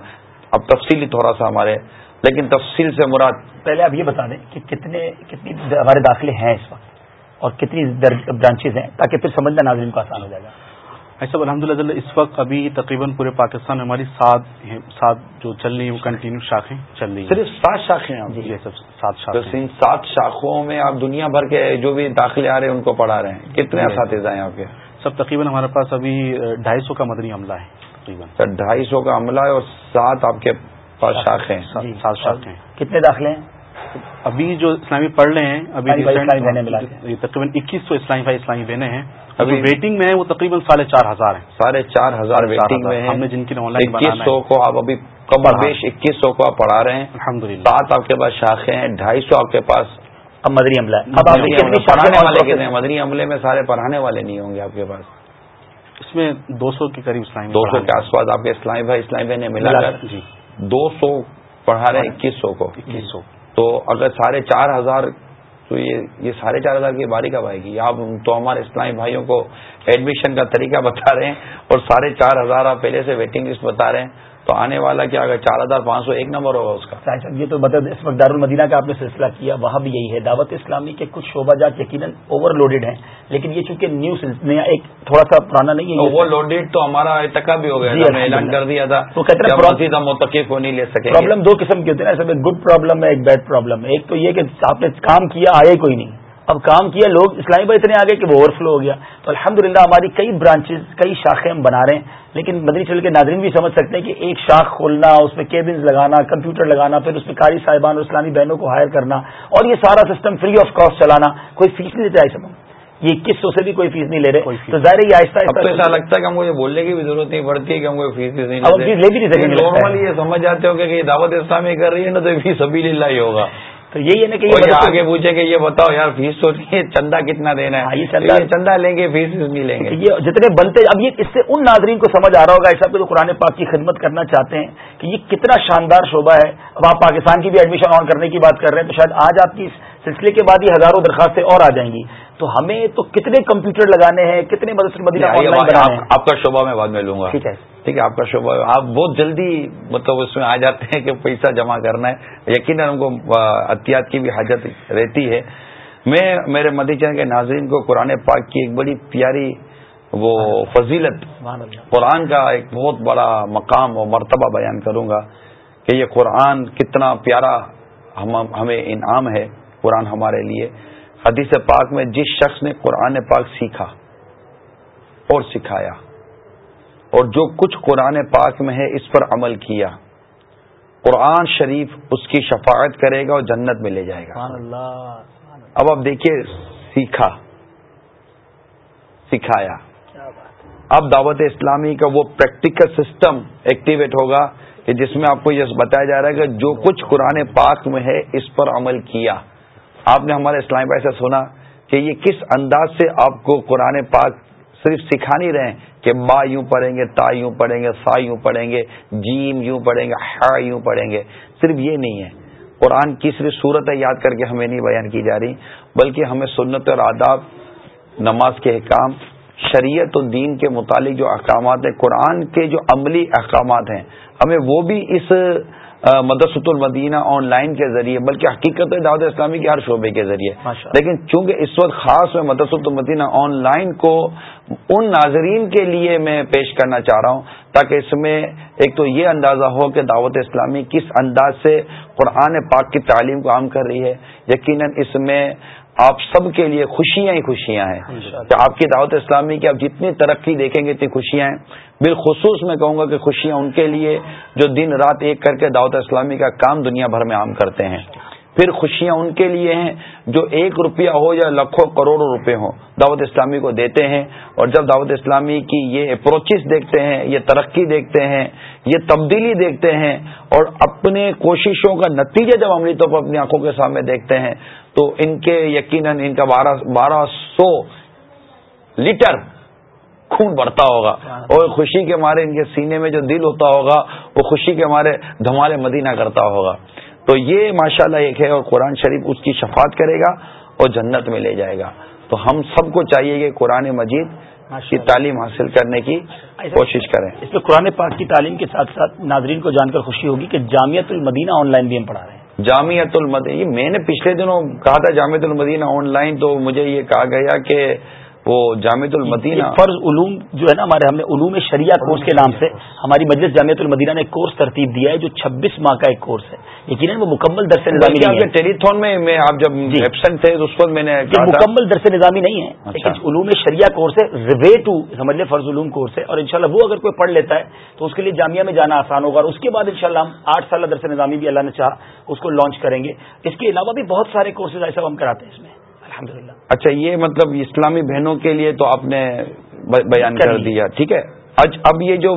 اب تفصیلی تھوڑا سا ہمارے لیکن تفصیل سے مراد پہلے آپ یہ بتا دیں کہ کتنے کتنی ہمارے داخلے ہیں اس وقت اور کتنی برانچز ہیں تاکہ پھر سمجھنا ناظرین کو آسان ہو جائے گا۔ ایسا الحمد للہ اس وقت ابھی تقریباً پورے پاکستان میں ہماری سات سات جو چل رہی ہیں وہ کنٹینیو شاخیں چل رہی ہیں۔ صرف سات شاخیں ہیں جی سب سات شاخیں سات شاخوں میں آپ دنیا بھر کے جو بھی داخلے آ رہے ہیں ان کو پڑھا رہے ہیں۔ کتنے جی۔ اساتذہ ہیں آپ کے؟ سب تقریباً ہمارے پاس ابھی ڈھائی سو کا مدنی عملہ ہے تقریباً۔ ڈھائی سو کا عملہ ہے اور سات آپ کے پاس شاخیں جی، سات شاخیں کتنے داخلے ہیں؟ ابھی جو اسلامی پڑھ رہے ہیں ابھی تقریباً اکیس سو اسلامی بھائی اسلامی بہنیں ہیں۔ ابھی ویٹنگ میں ہے وہ تقریباً ساڑھے چار ہزار ہیں۔ ساڑھے چار ہزار ویٹنگ میں ہم نے جن کی آن لائن اکیس سو کو آپ ابھی کم بیش اکیس سو کو آپ پڑھا رہے ہیں۔ الحمد للہ سات آپ کے پاس شاخیں ہیں ڈھائی سو آپ کے پاس اب مدری عملہ پڑھانے والے کتنے مدری عملے میں سارے پڑھانے والے نہیں ہوں گے آپ کے پاس۔ اس میں دو سو کے قریب اسلامی دو سو کے آس پاس آپ کے اسلامی بھائی اسلامی بہنیں ملا کر جی۔ دو سو پڑھا رہے ہیں اکیس سو کو۔ اکیس سو۔ تو اگر ساڑھے چار ہزار تو یہ یہ ساڑھے چار ہزار کی باری کب آئے گی؟ آپ تو ہمارے اسلامی بھائیوں کو ایڈمیشن کا طریقہ بتا رہے ہیں اور ساڑھے چار ہزار آپ پہلے سے ویٹنگ لسٹ بتا رہے ہیں۔ تو آنے والا کیا اگر چار ہزار پانچ سو ایک نمبر ہوگا اس کا۔ یہ تو اس وقت دارالمدینہ کا آپ نے سلسلہ کیا وہاں بھی یہی ہے۔ دعوت اسلامی کے کچھ شعبہ جات یقیناً اوور لوڈیڈ ہیں۔ لیکن یہ چونکہ نیو نیا ایک تھوڑا سا پرانا نہیں ہے اوور لوڈیڈ تو ہمارا اتقا بھی ہو گیا جی اعلان کر دیا تھا وہ کہتے ہیں متقف کو نہیں لے سکے پرابلم دو قسم کی ہوتی ہے نا گڈ پرابلم ہے ایک بیڈ پرابلم ہے۔ ایک تو یہ کہ آپ نے کام کیا آئے کوئی نہیں۔ اب کام کیا لوگ اسلامی بھائی اتنے آگے کہ وہ اوور فلو ہو گیا۔ تو الحمدللہ ہماری کئی برانچز کئی شاخیں ہم بنا رہے ہیں۔ لیکن مدنی چل کے ناظرین بھی سمجھ سکتے ہیں کہ ایک شاخ کھولنا اس میں کیبنز لگانا کمپیوٹر لگانا پھر اس میں قاری صاحبان اور اسلامی بہنوں کو ہائر کرنا اور یہ سارا سسٹم فری آف کاسٹ چلانا کوئی فیس نہیں دیتا ہے یہ اکیس سو سے بھی کوئی فیس نہیں لے رہے۔ تو ظاہر یہ آہستہ ایسا لگتا ہے کہ ہم کو یہ بولنے کی بھی ضرورت نہیں پڑتی ہے کہ ہم کو فیس نہیں لے بھی نہیں سکیں نارملی یہ سمجھ جاتے ہو کہ یہ دعوت اسلامی کر رہی ہے نا تو فیس ابھی للہ ہی ہوگا۔ تو یہی ہے نا کہ آگے پوچھے کہ یہ بتاؤ یار فیس تو نہیں ہے چندہ کتنا دینا ہے؟ ہاں، چندہ لیں گے فیس نہیں لیں گے۔ یہ جتنے بنتے اب یہ اس سے ان ناظرین کو سمجھ آ رہا ہوگا ایسا کہ قرآن پاک کی خدمت کرنا چاہتے ہیں کہ یہ کتنا شاندار شعبہ ہے۔ اب آپ پاکستان کی بھی ایڈمیشن آن کرنے کی بات کر رہے ہیں تو شاید آج آپ کی سلسلے کے بعد یہ ہزاروں درخواستیں اور آ جائیں گی۔ تو ہمیں تو کتنے کمپیوٹر لگانے ہیں کتنے مدرسہ آپ کا شعبہ میں بعد میں لوں گا۔ ٹھیک ہے۔ ٹھیک ہے، آپ کا شعبہ، آپ بہت جلدی مطلب اس میں آ جاتے ہیں کہ پیسہ جمع کرنا ہے۔ یقیناً ہم کو احتیاط کی بھی حاجت رہتی ہے۔ میں، میرے مدی کے ناظرین کو قرآن پاک کی ایک بڑی پیاری وہ فضیلت قرآن کا ایک بہت بڑا مقام و مرتبہ بیان کروں گا کہ یہ قرآن کتنا پیارا ہمیں انعام ہے قرآن ہمارے لیے۔ حدیث پاک میں جس شخص نے قرآن پاک سیکھا اور سکھایا اور جو کچھ قرآن پاک میں ہے اس پر عمل کیا۔ قرآن شریف اس کی شفاعت کرے گا اور جنت میں لے جائے گا۔ اب آپ دیکھیے سیکھا۔ سکھایا۔ اب دعوت اسلامی کا وہ پریکٹیکل سسٹم ایکٹیویٹ ہوگا کہ جس میں آپ کو یہ بتایا جا رہا ہے کہ جو کچھ قرآن پاک میں ہے اس پر عمل کیا۔ آپ نے ہمارے اسلام بھائی سے سنا کہ یہ کس انداز سے آپ کو قرآن پاک صرف سکھا نہیں رہے کہ با یوں پڑھیں گے، تا یوں پڑھیں گے، سا یوں پڑھیں گے، جیم یوں پڑھیں گے، ہا یوں پڑھیں گے۔ صرف یہ نہیں ہے۔ قرآن کی صرف صورت ہے، یاد کر کے ہمیں نہیں بیان کی جا رہی، بلکہ ہمیں سنت اور آداب، نماز کے احکام، شریعت و دین کے متعلق جو احکامات ہیں، قرآن کے جو عملی احکامات ہیں، ہمیں وہ بھی اس مدرسۃ المدینہ آن لائن کے ذریعے بلکہ حقیقت دعوت اسلامی کے ہر شعبے کے ذریعے۔ لیکن چونکہ اس وقت خاص میں مدرسۃ المدینہ آن لائن کو ان ناظرین کے لیے میں پیش کرنا چاہ رہا ہوں تاکہ اس میں ایک تو یہ اندازہ ہو کہ دعوت اسلامی کس انداز سے قرآن پاک کی تعلیم کو عام کر رہی ہے یقیناً اس میں آپ سب کے لیے خوشیاں ہی خوشیاں ہیں۔ کہ آپ کی دعوت اسلامی کی آپ جتنی ترقی دیکھیں گے اتنی خوشیاں ہیں۔ بالخصوص میں کہوں گا کہ خوشیاں ان کے لیے جو دن رات ایک کر کے دعوت اسلامی کا کام دنیا بھر میں عام کرتے ہیں۔ پھر خوشیاں ان کے لیے ہیں جو ایک روپیہ ہو یا لاکھوں کروڑوں روپے ہوں۔ دعوت اسلامی کو دیتے ہیں اور جب دعوت اسلامی کی یہ اپروچز دیکھتے ہیں، یہ ترقی دیکھتے ہیں، یہ تبدیلی دیکھتے ہیں اور اپنے کوششوں کا نتیجہ جب عملی طور پر اپنی آنکھوں کے سامنے دیکھتے ہیں، تو ان کے یقیناً ان کا بارہ بارہ سو لیٹر خون بڑھتا ہوگا۔ اور خوشی کے مارے ان کے سینے میں جو دل ہوتا ہوگا، وہ خوشی کے مارے دھمالے مدینہ کرتا ہوگا۔ تو یہ ماشاء اللہ ایک ہے اور قرآن شریف اس کی شفاعت کرے گا اور جنت میں لے جائے گا۔ تو ہم سب کو چاہیے کہ قرآن مجید کی تعلیم حاصل کرنے کی کوشش کریں۔ اس میں قرآن پاک کی تعلیم کے ساتھ ساتھ ناظرین کو جان کر خوشی ہوگی کہ جامعت المدینہ آن لائن بھی ہم پڑھا رہے ہیں۔ جامعت المدینہ میں نے پچھلے دنوں کہا تھا جامعت المدینہ آن لائن تو مجھے یہ کہا گیا کہ وہ جامع المدینہ فرض علوم جو ہے نا ہمارے ہم نے علوم شریعہ کورس کے نام سے ہماری مجلس جامعت المدینہ نے کورس ترتیب دیا ہے جو چھبیس ماہ کا ایک کورس ہے۔ یقیناً وہ مکمل درس نظامی ٹیلی تھون میں آپ جب ایبسنٹ تھے اس وقت میں نے مکمل درس نظامی نہیں ہے اچھا۔ لیکن علوم شریعہ کورس ہے وے ٹو سمجھ لیں فرض علوم کورس ہے اور انشاءاللہ وہ اگر کوئی پڑھ لیتا ہے تو اس کے لیے جامعہ میں جانا آسان ہوگا۔ اور اس کے بعد انشاءاللہ ہم آٹھ سالہ درس نظامی بھی اللہ نے چاہا اس کو لانچ کریں گے۔ اس کے علاوہ بھی بہت سارے کورسز ایسا ہم کراتے ہیں اس میں۔ الحمدللہ۔ اچھا یہ مطلب اسلامی بہنوں کے لیے تو آپ نے بیان کر دیا ٹھیک ہے۔ اب یہ جو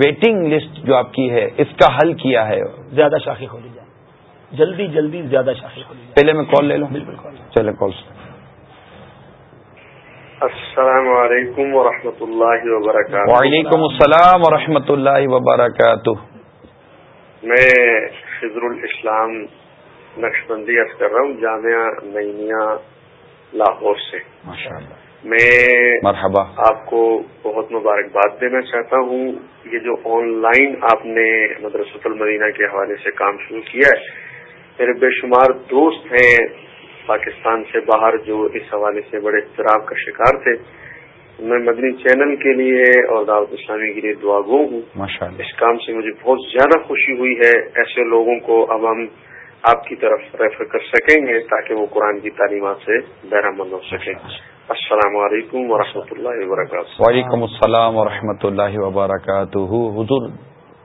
ویٹنگ لسٹ جو آپ کی ہے اس کا حل کیا ہے؟ زیادہ شاخی کھولی جائے جلدی جلدی زیادہ شاخی کھولی جائے پہلے میں کال لے لوں؟ بالکل چلے کال السلام علیکم ورحمۃ اللہ وبرکاتہ۔ وعلیکم السلام ورحمۃ اللہ وبرکاتہ۔ میں خضر الاسلام نقش بندی عرض کر رہا ہوں جامعہ نئینیا لاہور سے۔ میں مرحبا۔ آپ کو بہت مبارکباد دینا چاہتا ہوں۔ یہ جو آن لائن آپ نے مدرسۃ المدینہ کے حوالے سے کام شروع کیا ہے میرے بے شمار دوست ہیں پاکستان سے باہر جو اس حوالے سے بڑے اضطراب کا شکار تھے۔ میں مدنی چینل کے لیے اور دعوت اسلامی کے لیے دعا گو ہوں۔ اس کام سے مجھے بہت زیادہ خوشی ہوئی ہے۔ ایسے لوگوں کو اب ہم آپ کی طرف ریفر کر سکیں گے تاکہ وہ قرآن کی تعلیمات سے بہرمند ہو سکیں السلام علیکم ورحمۃ اللہ وبرکاتہ۔ وعلیکم السلام ورحمۃ اللہ وبرکاتہ۔ حضور،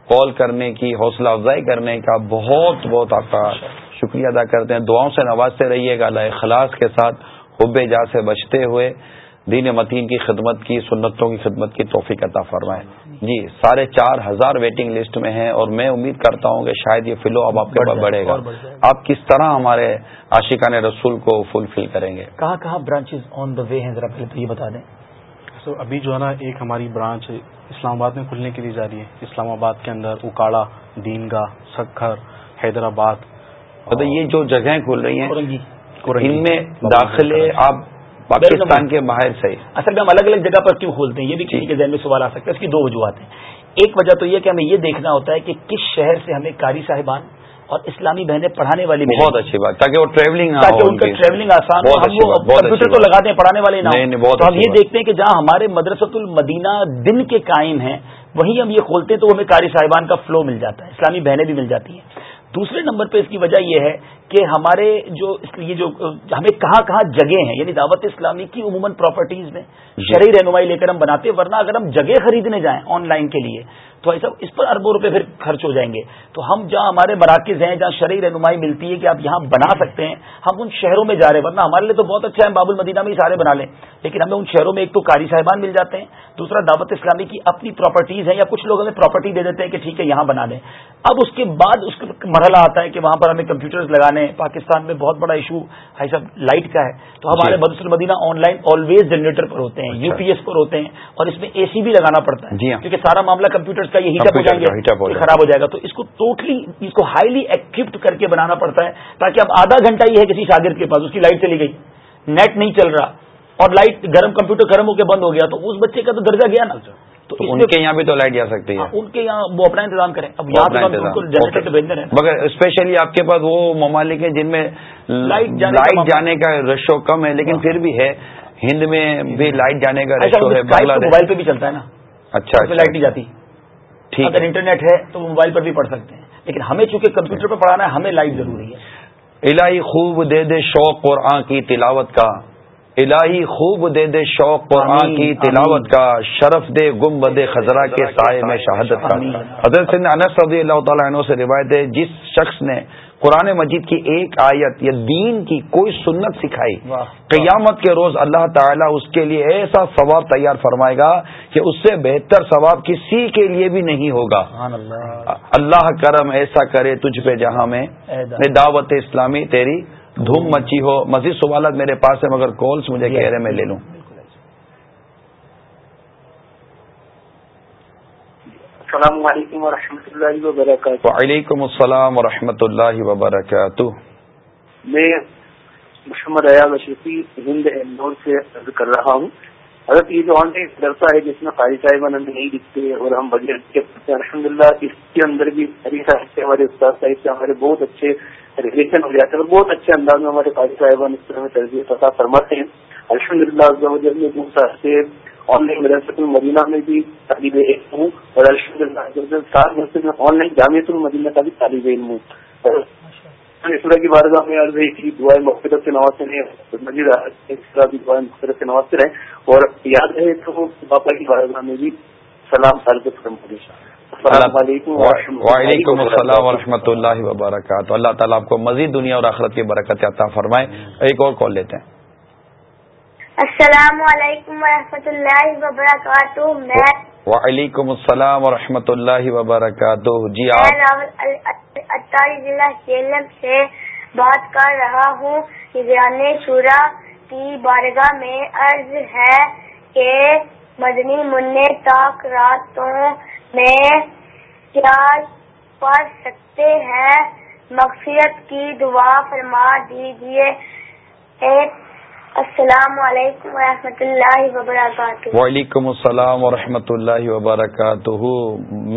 کال کرنے کی، حوصلہ افزائی کرنے کا بہت بہت آپ کا شکریہ ادا کرتے ہیں۔ دعاؤں سے نوازتے رہیے گا، اللہ خلاص کے ساتھ حب جا سے بچتے ہوئے۔ دین متین کی خدمت کی سنتوں کی خدمت کی توفیق عطا فرمائے۔ جی ساڑھے چار ہزار ویٹنگ لسٹ میں ہیں اور میں امید کرتا ہوں کہ شاید یہ فلو اب آپ کے پاس بڑھے گا۔ آپ کس طرح ہمارے عاشقان رسول کو فلفل کریں گے؟ کہاں کہاں برانچز آن دا وے ہیں؟ ذرا پہلے تو یہ بتا دیں۔ سو ابھی جو ہے نا ایک ہماری برانچ اسلام آباد میں کھلنے کے لیے جا رہی ہے۔ اسلام آباد کے اندر اکاڑا دین گاہ سکھر حیدرآباد۔ یہ جو جگہیں کھل رہی ہیں ان میں داخلے آپ پاکستان کے باہر سے۔ اصل میں ہم الگ الگ جگہ پر کیوں کھولتے ہیں؟ یہ بھی کسی کے ذہن میں سوال آ سکتا ہے اس کی دو وجوہات ہیں۔ ایک وجہ تو یہ کہ ہمیں یہ دیکھنا ہوتا ہے کہ کس شہر سے ہمیں کاری صاحبان اور اسلامی بہنیں پڑھانے والی بہت اچھی بات تاکہ وہ ٹریولنگ تاکہ ان کا ٹریولنگ آسان ہو۔ ہم وہ کمپیوٹر تو لگاتے ہیں پڑھانے والے نہ تو ہم یہ دیکھتے ہیں کہ جہاں ہمارے مدرسۃ المدینہ دن کے قائم ہیں وہیں ہم یہ کھولتے ہیں تو ہمیں کاری صاحبان کا فلو مل جاتا ہے اسلامی بہنیں بھی مل جاتی ہیں۔ دوسرے نمبر پہ اس کی وجہ یہ ہے کہ ہمارے جو یہ جو ہمیں کہاں کہاں جگہ ہیں یعنی دعوت اسلامی کی عموماً پراپرٹیز میں جی۔ شرعی رہنمائی لے کر ہم بناتے ورنہ اگر ہم جگہ خریدنے جائیں آن لائن کے لیے تو ایسا اس پر اربوں روپے پھر خرچ ہو جائیں گے۔ تو ہم جہاں ہمارے مراکز ہیں جہاں شرعی رہنمائی ملتی ہے کہ آپ یہاں بنا سکتے ہیں ہم ان شہروں میں جا رہے ہیں ورنہ ہمارے لیے تو بہت اچھا ہے باب المدینہ میں ہی سارے بنا لیں۔ لیکن ہمیں ان شہروں میں ایک تو کاری صاحبان مل جاتے ہیں دوسرا دعوت اسلامی کی اپنی پراپرٹیز ہیں یا کچھ لوگ ہمیں پراپرٹی دے دیتے ہیں کہ ٹھیک ہے یہاں بنا دیں اب اس کے بعد اس کا مرحلہ آتا ہے کہ وہاں پر ہمیں کمپیوٹرز لگانے پاکستان میں بہت بڑا ایشو صاحب لائٹ کا ہے۔ تو ہمارے جی۔ بدس Madina online always generator پر ہوتے ہیں یو پی ایس پر ہوتے ہیں اور اس میں اے سی بھی لگانا پڑتا ہے جی ہاں۔ کیونکہ سارا معاملہ کمپیوٹر کا یہ ہیٹ اپ ہو جائیں گے خراب ہو جائے گا۔ تو اس کو ٹوٹلی اس کو ہائیلی ایکوپڈ کر کے بنانا پڑتا ہے تاکہ اب آدھا گھنٹہ یہ ہے کسی شاگرد کے پاس اس کی لائٹ چلی گئی۔ نیٹ نہیں چل رہا اور لائٹ گرم کمپیوٹر گرم ہو کے بند ہو گیا تو اس بچے کا تو درجہ گیا نا۔ تو ان کے یہاں بھی تو لائٹ جا سکتی ہے۔ ہاں، ان کے یہاں وہ اپنا انتظام کریں۔ اب یہاں مگر اسپیشلی آپ کے پاس وہ ممالک ہیں جن میں لائٹ لائٹ جانے کا رشو کم ہے لیکن ہاں۔ پھر بھی ہے۔ ہند میں بھی لائٹ جانے کا رشو ہے موبائل پہ بھی چلتا ہے نا۔ اچھا لائٹ اچھا۔ نہیں جاتی۔ اگر انٹرنیٹ ہے تو موبائل پر بھی پڑھ سکتے ہیں۔ لیکن ہمیں چونکہ کمپیوٹر پر پڑھانا ہے ہمیں لائٹ ضروری ہے۔ الہی خوب دے دے شوق قرآن کی تلاوت کا۔ الہی خوب دے دے شوق قرآن کی تلاوت کا شرف دے گم بدے خزرہ کے سائے میں شہادت کا۔ حضرت انس رضی اللہ تعالیٰ عنہ سے روایت ہے جس شخص نے قرآن مجید کی ایک آیت یا دین کی کوئی سنت سکھائی قیامت کے روز اللہ تعالیٰ اس کے لیے ایسا ثواب تیار فرمائے گا کہ اس سے بہتر ثواب کسی کے لیے بھی نہیں ہوگا۔ اللہ۔ کرم ایسا کرے تجھ پہ جہاں میں دعوت اسلامی تیری دھوم مچی ہو مزید سوالات میرے پاس ہے مگر کالس مجھے کہہ رہے میں لے لوں۔ السلام علیکم ورحمۃ اللہ وبرکاتہ۔ وعلیکم السلام ورحمۃ اللہ وبرکاتہ۔ میں محمد ایاز اشرفی ہند اندور سے عرض کر رہا ہوں۔ حضرت یہ جو آن لائن درسہ ہے جس میں قاری صاحبان ہمیں نہیں دکھتے اور ہم ہیں الحمد للہ اس کے اندر بھی قاری صاحب سے ہمارے استاد صاحب سے ہمارے بہت اچھے ریلیشن ہو جاتے ہیں اور بہت اچھے انداز میں ہمارے قاری صاحبان اس طرح میں تربیت عطا فرماتے ہیں۔ الحمد للہ میں دو سال سے آن لائن مدرسۃ المدینہ میں بھی طالب علم ہوں اور الحمد للہ سات برس میں آن لائن جامعۃ المدینہ کا بھی طالب علم ہوں۔ اس طرح کی بارگاہ میں عرض ہے کہ دعائیں مختلف سے نوازتے رہے مزید اس طرح کی دعائیں مختلف سے نوازتے رہے اور یاد رہے تو باپا کی بارگاہ میں بھی سلام تعلق السلام علیکم وعلیکم السلام و رحمۃ اللہ وبرکاتہ۔ اللہ تعالیٰ آپ کو مزید دنیا اور آخرت کی برکت عطا فرمائے۔ ایک اور کال لیتے ہیں۔ السلام علیکم ورحمۃ اللہ وبرکاتہ۔ میں وعلیکم السلام ورحمۃ اللہ وبرکاتہ۔ جی آپ اٹاری ضلع سیلم سے بات کر رہا ہوں۔ نگران شورا کی بارگاہ میں عرض ہے کہ مدنی منع تاک راتوں میں کیا پڑھ سکتے ہیں۔ مغفرت کی دعا فرما دیجیے السلام علیکم ورحمۃ اللہ وبرکاتہ۔ وعلیکم السلام ورحمۃ اللہ وبرکاتہ۔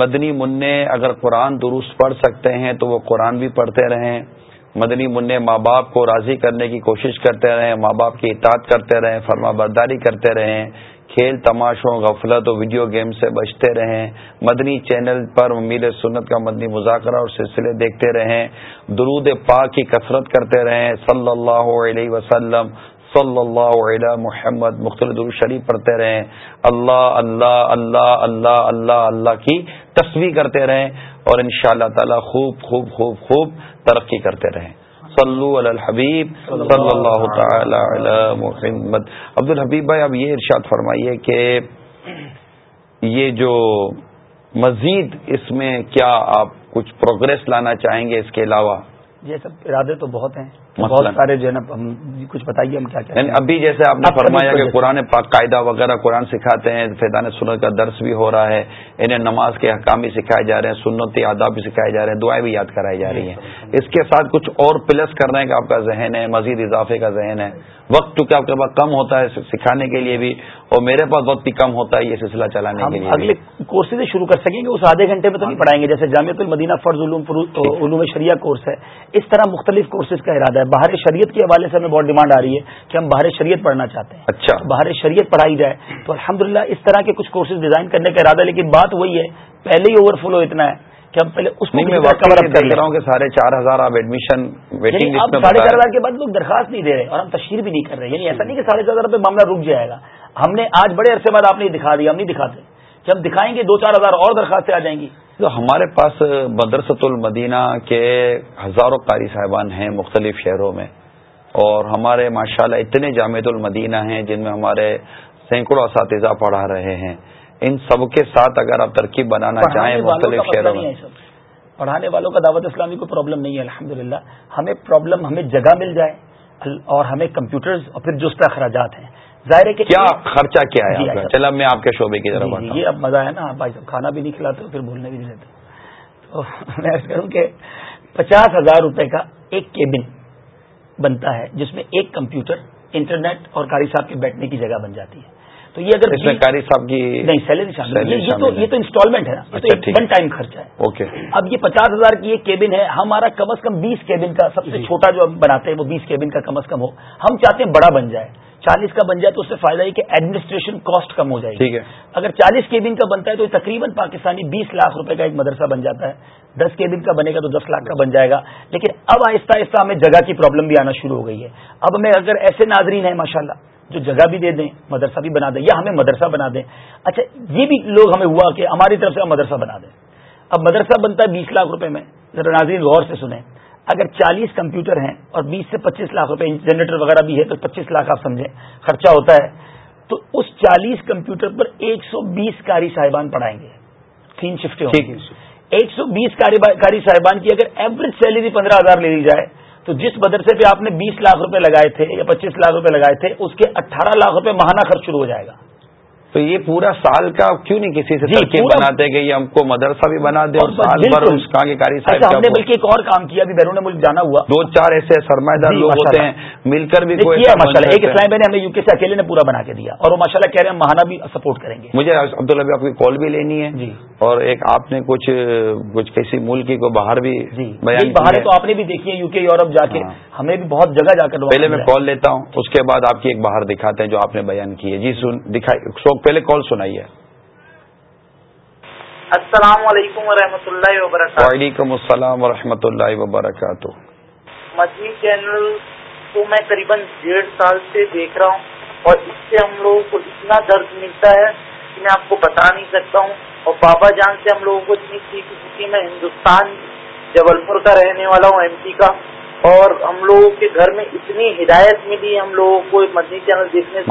مدنی منع اگر قرآن درست پڑھ سکتے ہیں تو وہ قرآن بھی پڑھتے رہیں۔ مدنی منع ماں باپ کو راضی کرنے کی کوشش کرتے رہیں، ماں باپ کی اطاعت کرتے رہیں، فرما برداری کرتے رہیں۔ کھیل تماشوں، غفلت و ویڈیو گیم سے بچتے رہیں۔ مدنی چینل پر میر سنت کا مدنی مذاکرہ اور سلسلے دیکھتے رہیں۔ درود پاک کی کثرت کرتے رہیں۔ صلی اللہ علیہ وسلم، صلی اللہ علیہ محمد، مختلف شریف پڑھتے رہیں۔ اللہ اللہ اللہ اللہ اللہ اللہ کی تصویر کرتے رہیں اور ان شاء اللہ تعالی خوب خوب خوب خوب ترقی کرتے رہیں۔ صلو علی الحبیب صلی اللہ تعالی علی محمد. عبد الحبیب بھائی، اب یہ ارشاد فرمائیے کہ یہ جو مزید اس میں کیا آپ کچھ پروگرس لانا چاہیں گے اس کے علاوہ؟ یہ سب ارادے تو بہت ہیں۔ بہت سارے جو ہے نا ہم کچھ بتائیے ہم کیا یعنی ابھی جیسے آپ نے فرمایا کہ قرآن پاک قاعدہ وغیرہ قرآن سکھاتے ہیں فیضان سنت کا درس بھی ہو رہا ہے انہیں نماز کے حکام بھی سکھائے جا رہے ہیں سنتی آداب بھی سکھائے جا رہے ہیں دعائیں بھی یاد کرائی جا رہی ہیں۔ اس کے ساتھ کچھ اور پلس کر رہے ہیں کہ آپ کا ذہن ہے مزید اضافے کا ذہن ہے۔ وقت چونکہ آپ کے پاس کم ہوتا ہے سکھانے کے لیے بھی اور میرے پاس وقت بھی کم ہوتا ہے یہ سلسلہ چلانے کے لیے اگلے کورسز شروع کر سکیں گے اس آدھے گھنٹے میں تو نہیں پڑھائیں گے۔ جیسے جامعۃ المدینہ فرض علوم علوم شریعہ کورس ہے اس طرح مختلف کورسز کا ارادہ ہے۔ باہر شریعت کے حوالے سے ہمیں بہت ڈیمانڈ آ رہی ہے کہ ہم باہر شریعت پڑھنا چاہتے ہیں۔ اچھا۔ باہر شریعت پڑھائی جائے تو الحمدللہ اس طرح کے کچھ کورسز ڈیزائن کرنے کا ارادہ ہے لیکن بات وہی ہے پہلے ہی اوور فلو اتنا ہے کہ ہم پہلے اس میں کور اپ کر رہا ہوں کہ ساڑھے چار ہزار آپ ایڈمیشن ویٹنگ اب ساڑھے چار ہزار کے بعد لوگ درخواست نہیں دے رہے اور ہم تشہیر بھی نہیں کر رہے۔ یعنی ایسا نہیں کہ ساڑھے چار ہزار پہ معاملہ رک جائے گا۔ ہم نے آج بڑے عرصے بعد آپ نے دکھا دیا ہم نہیں دکھاتے۔ ہم دکھائیں گے دو چار ہزار اور درخواستیں آ جائیں گی۔ تو ہمارے پاس مدرسۃ المدینہ کے ہزاروں قاری صاحبان ہیں مختلف شہروں میں اور ہمارے ماشاءاللہ اتنے جامع المدینہ ہیں جن میں ہمارے سینکڑوں اساتذہ پڑھا رہے ہیں۔ ان سب کے ساتھ اگر آپ ترکیب بنانا چاہیں مختلف شہروں میں۔ پڑھانے والوں کا دعوت اسلامی کو پرابلم نہیں ہے الحمد ہمیں پرابلم ہمیں جگہ مل جائے اور ہمیں کمپیوٹرز اور پھر جس خراجات ہیں۔ ظاہر ہے کہ کیا خرچہ کیا ہے جی چلا میں آپ کے شعبے کی طرف جی, جی، یہ اب مزہ ہے نا بھائی صاحب کھانا بھی نہیں کھلاتے پھر بولنے بھی نہیں دیتے۔ تو میں کروں کہ پچاس ہزار روپے کا ایک کیبن بنتا ہے جس میں ایک کمپیوٹر انٹرنیٹ اور کاری صاحب کے بیٹھنے کی جگہ بن جاتی ہے۔ تو یہ اگر اس میں قاری صاحب کی نہیں سیلری شامل یہ تو یہ تو انسٹالمنٹ ہے نا یہ تو ون ٹائم خرچہ ہے۔ اوکے۔ اب یہ پچاس ہزار کی ایک کیبن ہے ہمارا کم از کم بیس کیبن کا سب سے جی۔ چھوٹا جو ہم بناتے ہیں وہ بیس کیبن کا کم از کم ہو۔ ہم چاہتے ہیں بڑا بن جائے۔ چالیس کا بن جائے تو اس سے فائدہ یہ کہ ایڈمنسٹریشن کاسٹ کم ہو جائے گی۔ اگر چالیس کیبن کا بنتا ہے تو تقریباً پاکستانی بیس لاکھ روپے کا ایک مدرسہ بن جاتا ہے۔ دس کیبن کا بنے گا تو دس لاکھ کا بن جائے گا۔ لیکن اب آہستہ آہستہ ہمیں جگہ کی پرابلم بھی آنا شروع ہو گئی ہے۔ اب ہمیں اگر ایسے ناظرین ہیں ماشاء جو جگہ بھی دے دیں مدرسہ بھی بنا دیں یا ہمیں مدرسہ بنا دیں۔ اچھا یہ بھی لوگ ہمیں ہوا کہ ہماری طرف سے ہم مدرسہ بنا دیں۔ اب مدرسہ بنتا ہے بیس لاکھ روپے میں۔ ذرا ناظرین غور سے سنیں۔ اگر چالیس کمپیوٹر ہیں اور بیس سے پچیس لاکھ روپے جنریٹر وغیرہ بھی ہے تو پچیس لاکھ آپ سمجھیں خرچہ ہوتا ہے۔ تو اس چالیس کمپیوٹر پر ایک سو بیس کاری صاحبان پڑھائیں گے۔ تین شفٹیں ایک سو بیس کاری صاحبان کی اگر ایوریج سیلری پندرہ ہزار لے لی جائے تو جس مدرسے پہ آپ نے بیس لاکھ روپے لگائے تھے یا پچیس لاکھ روپے لگائے تھے اس کے اٹھارہ لاکھ روپے ماہانہ خرچ شروع ہو جائے گا۔ تو یہ پورا سال کا کیوں نہیں کسی سے جی بناتے کہ یہ ہم کو مدرسہ بھی بنا دے اور سال بھر اس کا کاری اچھا ہم نے بلکہ ایک اور کام کیا ابھی بیرون ملک جانا ہوا۔ دو چار ایسے سرمایہ دار جی، لوگ ہوتے ہیں مل کر بھی کوئی ایک اسلام نے ہمیں یو کے سے اکیلے نے پورا بنا کے دیا اور وہ ماشاء اللہ کہہ رہے ہیں ماہانہ بھی سپورٹ کریں گے۔ مجھے عبداللہ آپ کی کال بھی لینی ہے جی۔ اور ایک آپ نے کچھ کچھ کسی ملک کو باہر بھی جی باہر تو آپ نے بھی دیکھی ہے یو کے یورپ جا کے۔ ہاں۔ ہمیں بھی بہت جگہ جا کر پہلے میں کال لیتا ہوں اس کے بعد آپ کی ایک باہر دکھاتے ہیں جو آپ نے بیان کی ہے۔ جی دکھائی پہلے کال سنائیے۔ السلام علیکم ورحمۃ اللہ وبرکاتہ۔ وعلیکم السلام ورحمۃ اللہ وبرکاتہ۔ مدنی چینل کو میں قریب ڈیڑھ سال سے دیکھ رہا ہوں اور اس سے ہم لوگوں کو اتنا درد ملتا ہے کہ میں آپ کو بتا نہیں سکتا ہوں۔ اور بابا جان سے ہم لوگوں کو اتنی سیکھ چکی میں ہندوستان جبل پور کا رہنے والا ہوں ایم پی کا۔ اور ہم لوگوں کے گھر میں اتنی ہدایت ملی ہم لوگوں کو مدنی چینل دیکھنے سے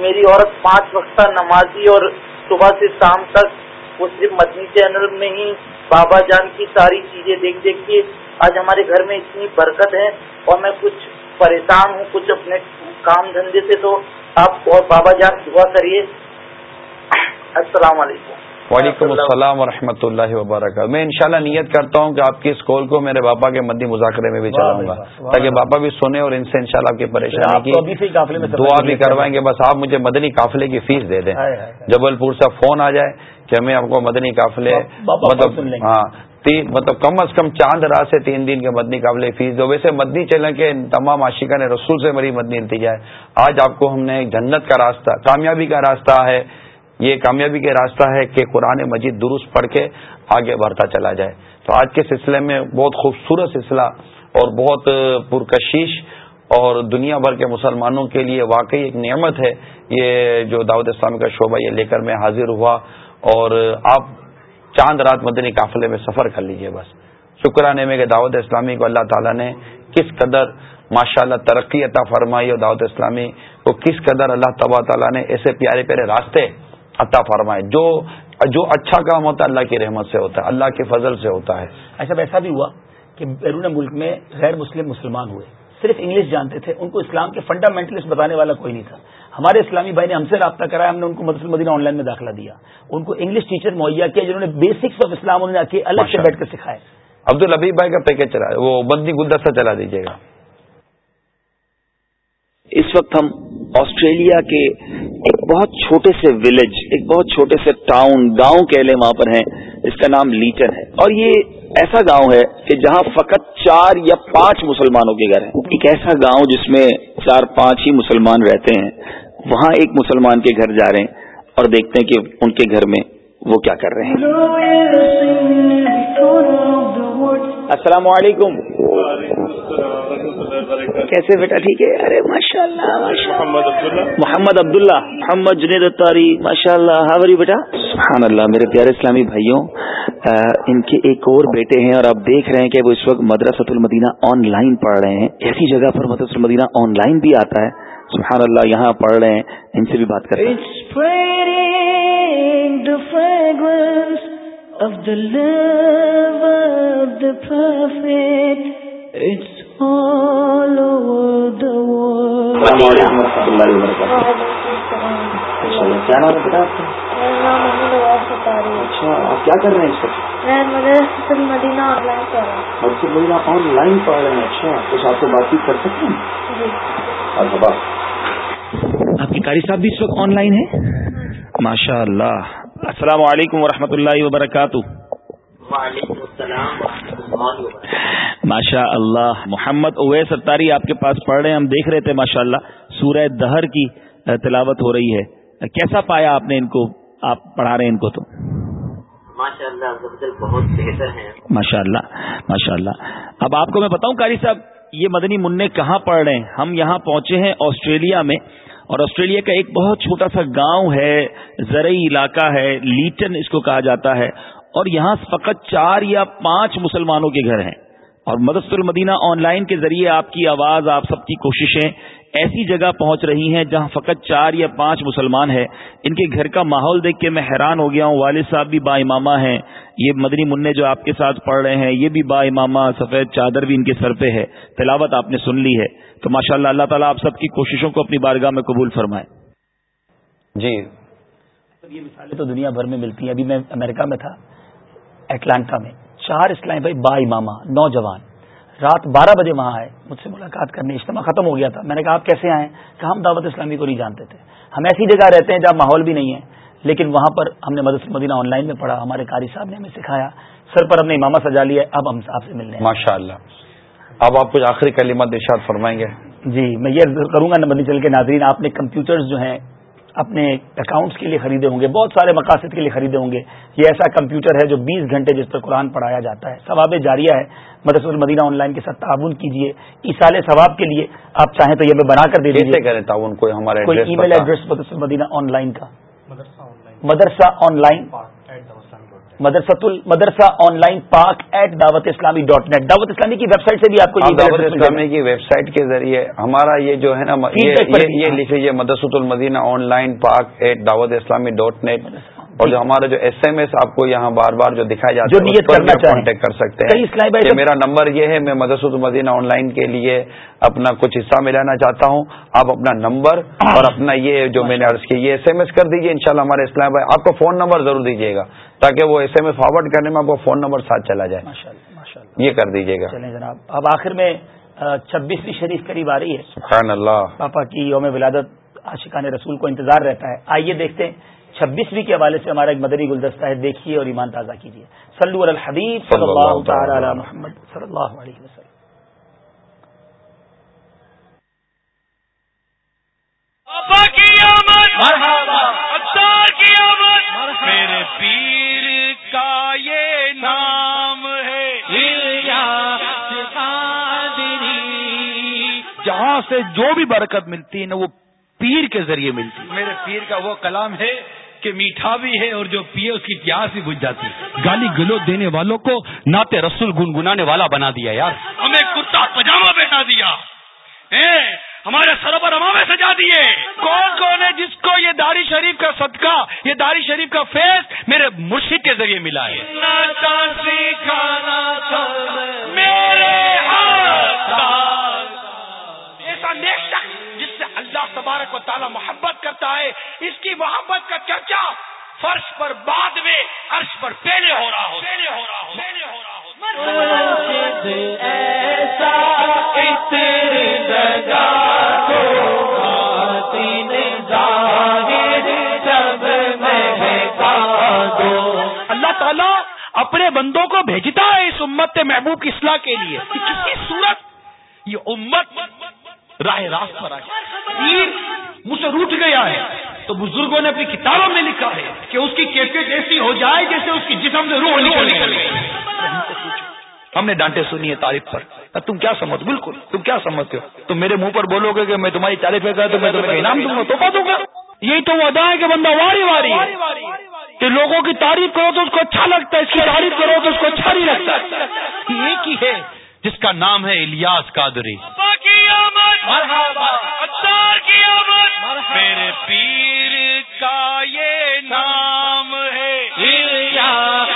میری عورت پانچ وقت نمازی اور صبح سے شام تک وہ صرف مدنی چینل میں ہی بابا جان کی ساری چیزیں دیکھ دیکھ کے آج ہمارے گھر میں اتنی برکت ہے اور میں کچھ پریشان ہوں کچھ اپنے کام دھندے سے تو آپ اور بابا جان دعا کریے۔ السلام علیکم۔ وعلیکم السلام ورحمۃ اللہ وبرکاتہ۔ میں انشاءاللہ نیت کرتا ہوں کہ آپ کی اس کال کو میرے باپا کے مدی مذاکرے میں بھی چلاؤں گا تاکہ باپا بھی سنے اور ان سے انشاءاللہ آپ کی پریشانی کی دعا بھی کروائیں گے بس آپ مجھے مدنی قافلے کی فیس دے دیں۔ جبل پور سے فون آ جائے کہ ہمیں آپ کو مدنی قافلے مطلب ہاں مطلب کم از کم چاند رات سے تین دن کے مدنی قابل فیس دو۔ ویسے مدنی چلیں کے تمام عاشقہ نے رسول سے مری مدنی التجا ہے۔ آج آپ کو ہم نے جنت کا راستہ کامیابی کا راستہ ہے۔ یہ کامیابی کا راستہ ہے کہ قرآن مجید درست پڑھ کے آگے بڑھتا چلا جائے۔ تو آج کے سلسلے میں بہت خوبصورت سلسلہ اور بہت پرکشش اور دنیا بھر کے مسلمانوں کے لیے واقعی ایک نعمت ہے۔ یہ جو دعوت اسلامی کا شعبہ یہ لے کر میں حاضر ہوا اور آپ چاند رات مدنی قافلے میں سفر کر لیجیے بس۔ شکرانے میں کہ دعوت اسلامی کو اللہ تعالیٰ نے کس قدر ماشاء اللہ ترقی عطا فرمائی اور دعوت اسلامی کو کس قدر اللہ تبا تعالیٰ نے ایسے پیارے پیارے راستے عطا فرمائے۔ جو جو اچھا کام ہوتا ہے اللہ کی رحمت سے ہوتا ہے اللہ کے فضل سے ہوتا ہے۔ ایسا ایسا بھی ہوا کہ بیرون ملک میں غیر مسلم مسلمان ہوئے۔ صرف انگلش جانتے تھے ان کو اسلام کے فنڈامنٹلسٹ بتانے والا کوئی نہیں تھا۔ ہمارے اسلامی بھائی نے ہم سے رابطہ کرایا ہم نے ان کو مدرسہ مدینہ آن لائن میں داخلہ دیا۔ ان کو انگلش ٹیچر مہیا کیا جنہوں نے بیسکس آف اسلام انہوں نے الگ سے بیٹھ کر سکھائے۔ عبد الحبی بھائی کا پیکج چلا وہ بندی گلدستہ چلا دیجیے گا۔ اس وقت ہم آسٹریلیا کے ایک بہت چھوٹے سے ولیج، ایک بہت چھوٹے سے ٹاؤن، گاؤں کے لیے وہاں پر ہیں، اس کا نام لیٹن ہے۔ اور یہ ایسا گاؤں ہے کہ جہاں فقط چار یا پانچ مسلمانوں کے گھر ہیں۔ ایک ایسا گاؤں جس میں چار پانچ ہی مسلمان رہتے ہیں۔ وہاں ایک مسلمان کے گھر جا رہے ہیں اور دیکھتے ہیں کہ ان کے گھر میں وہ کیا کر رہے ہیں۔ السلام علیکم. کیسے بیٹا ٹھیک ہے؟ ارے ماشاء اللہ محمد عبداللہ. محمد جنید اتاری ماشاء اللہ ہاوری بیٹا؟ سبحان اللہ میرے پیارے اسلامی بھائیوں ان کے ایک اور بیٹے ہیں اور آپ دیکھ رہے ہیں کہ وہ اس وقت مدرسۃ المدینہ آن لائن پڑھ رہے ہیں۔ ایسی جگہ پر مدرسۃ المدینہ آن لائن بھی آتا ہے۔ سبحان اللہ یہاں پڑھ رہے ہیں۔ ان سے بھی بات کریں It's all over the world. کیا نام ہے اچھا آپ کیا کر رہے ہیں اس وقت؟ میں مدرسہ مدینہ آن لائن پڑھ رہا ہوں۔ مدرسہ مدینہ آن لائن پڑھ رہے ہیں اچھا کچھ آپ سے بات چیت کر سکتے ہیں؟ جی۔ مرحبا آپ کی قاری صاحب بھی اس وقت آن لائن ہے ماشاء اللہ السلام علیکم ورحمۃ اللہ وبرکاتہ۔ وعلیکم السلام ماشاء اللہ محمد اویس ستاری آپ کے پاس پڑھ رہے ہیں ہم دیکھ رہے تھے ماشاء اللہ سورہ دہر کی تلاوت ہو رہی ہے۔ کیسا پایا آپ نے ان کو؟ آپ پڑھا رہے ہیں ان کو تو۔ ماشاء اللہ بہت بہتر ہیں۔ ماشاء اللہ ماشاء اللہ اب آپ کو میں بتاؤں کاری صاحب یہ مدنی منع کہاں پڑھ رہے ہیں؟ ہم یہاں پہنچے ہیں آسٹریلیا میں۔ اور آسٹریلیا کا ایک بہت چھوٹا سا گاؤں ہے، زرعی علاقہ ہے، لیٹن اس کو کہا جاتا ہے۔ اور یہاں فقط چار یا پانچ مسلمانوں کے گھر ہیں۔ اور مدرسۃ المدینہ آن لائن کے ذریعے آپ کی آواز، آپ سب کی کوششیں ایسی جگہ پہنچ رہی ہیں جہاں فقط چار یا پانچ مسلمان ہیں۔ ان کے گھر کا ماحول دیکھ کے میں حیران ہو گیا ہوں۔ والد صاحب بھی با امامہ ہیں۔ یہ مدنی منع جو آپ کے ساتھ پڑھ رہے ہیں، یہ بھی با امامہ سفید چادر بھی ان کے سر پہ ہے۔ تلاوت آپ نے سن لی ہے۔ تو ماشاء اللہ اللہ تعالیٰ آپ سب کی کوششوں کو اپنی بارگاہ میں قبول فرمائے۔ جی۔ یہ مثالیں تو دنیا بھر میں ملتی ہیں۔ ابھی میں امریکہ میں تھا، اٹلانٹا میں۔ چار اسلام بھائی، با امامہ، نوجوان۔ رات بارہ بجے وہاں آئے مجھ سے ملاقات کرنے اجتماع ختم ہو گیا تھا۔ میں نے کہا آپ کیسے آئے؟ کہ ہم دعوت اسلامی کو نہیں جانتے تھے۔ ہم ایسی جگہ رہتے ہیں جہاں ماحول بھی نہیں ہے لیکن وہاں پر ہم نے مدرسہ مدینہ آن لائن میں پڑھا ہمارے قاری صاحب نے ہمیں سکھایا۔ سر پر ہم نے امامہ سجا لیا اب ہم صاحب سے ملنے ماشاء اللہ اب آپ کچھ آخری کلمات ارشاد فرمائیں گے؟ جی میں یہ کروں گا نمبر چل کے ناظرین آپ نے کمپیوٹرز جو ہیں اپنے اکاؤنٹس کے لیے خریدے ہوں گے بہت سارے مقاصد کے لیے خریدے ہوں گے۔ یہ ایسا کمپیوٹر ہے جو بیس گھنٹے جس پر قرآن پڑھایا جاتا ہے۔ ثواب جاریہ ہے۔ مدرسہ المدینہ آن لائن کے ساتھ تعاون کیجیے ایسال ثواب کے لیے آپ چاہیں تو یہ میں بنا کر دے دیجیے کریں تعاون؟ کوئی ہمارے کوئی ای میل ایڈریس مدرسہ المدینہ آن لائن کا۔ مدرسہ آن لائن۔ مدرسۃ مدرسہ online Pak at Dawat Islami dot net. دعوت اسلامی کی ویب سائٹ سے بھی آپ کو دعوت اسلامی کی ویب سائٹ کے ذریعے ہمارا یہ جو ہے نا یہ لکھ لیجیے مدرسۃ Madina online Pak at Dawat Islami dot net. اور جو ہمارا جو ایس ایم ایس آپ کو یہاں بار بار جو دکھایا جاتا ہے کرنا کانٹیکٹ کر سکتے ہیں میرا نمبر یہ ہے میں مدرسۃ المدینہ آن لائن کے لیے اپنا کچھ حصہ ملانا چاہتا ہوں۔ آپ اپنا نمبر اور اپنا یہ جو میں نے عرض کی یہ ایس ایم ایس کر دیجیے ان شاء اللہ ہمارے اسلام بھائی۔ آپ کو فون نمبر ضرور دیجیے گا تاکہ وہ ایس ایم ایس فارورڈ کرنے میں آپ کو فون نمبر ساتھ چلا جائے۔ یہ کر دیجیے گا۔ جناب اب آخر میں چھبیسویں شریف قریب آ رہی ہے۔ سبحان اللہ۔ پاپا کی یوم ولادت عاشقان رسول کو انتظار رہتا ہے۔ آئیے دیکھتے ہیں۔ چھبیسویں کے حوالے سے ہمارا ایک مدری گلدستہ ہے دیکھیے اور ایمان تازہ کیجیے۔ سلو الحبیب صلی اللہ تعالی محمد صلی اللہ علیہ وسلم۔ میرے پیر کا یہ نام ہے۔ جہاں سے جو بھی برکت ملتی ہے نا وہ پیر کے ذریعے ملتی میرے پیر کا وہ کلام ہے۔ کہ میٹھا بھی ہے اور جو پیے اس کی پیاس بھی بجھ جاتی گالی گلو دینے والوں کو ناتے رسول گنگنانے والا بنا دیا یار۔ ہمیں کتا پجامہ بیٹھا دیا۔ ہمارے سروں پر امامے سجا دیے۔ کون کون ہے جس کو یہ داری شریف کا صدقہ یہ داری شریف کا فیض میرے مرشد کے ذریعے ملا ہے؟ میرے ایسا نیک شخص اللہ تبارک و تعالی محبت کرتا ہے اس کی محبت کا چرچا فرش پر بعد میں عرش پر پہلے ہو رہا ہو پہلے ہو رہا ہو پہلے ہو اللہ تعالیٰ اپنے بندوں کو بھیجتا ہے اس امت محبوب کی اصلاح کے لیے کسی صورت یہ امت راہ راست پر آئی مجھ سے روٹ گیا ہے۔ تو بزرگوں نے اپنی کتابوں میں لکھا ہے کہ اس کی کیفیت ایسی ہو جائے جیسے اس کی جسم سے روح نکل ہم نے ڈانٹے سنی ہے تعریف پر۔ تم کیا سمجھ بالکل۔ تم کیا سمجھتے ہو؟ تم میرے منہ پر بولو گے کہ میں تمہاری تعریف کرتا تو میں تمہیں انعام دوں گا تو دوں گا۔ یہی تو ادا ہے کہ بندہ واری واری کہ لوگوں کی تعریف کرو تو اس کو اچھا لگتا ہے، اس کی تعریف کرو تو اس کو اچھا نہیں لگتا۔ ایک ہی ہے۔ جس کا نام ہے الیاس قادری۔ کی آمد۔ مرحبا۔ اتار کی آمد۔ میرے پیر کا یہ نام ہے۔ الیاس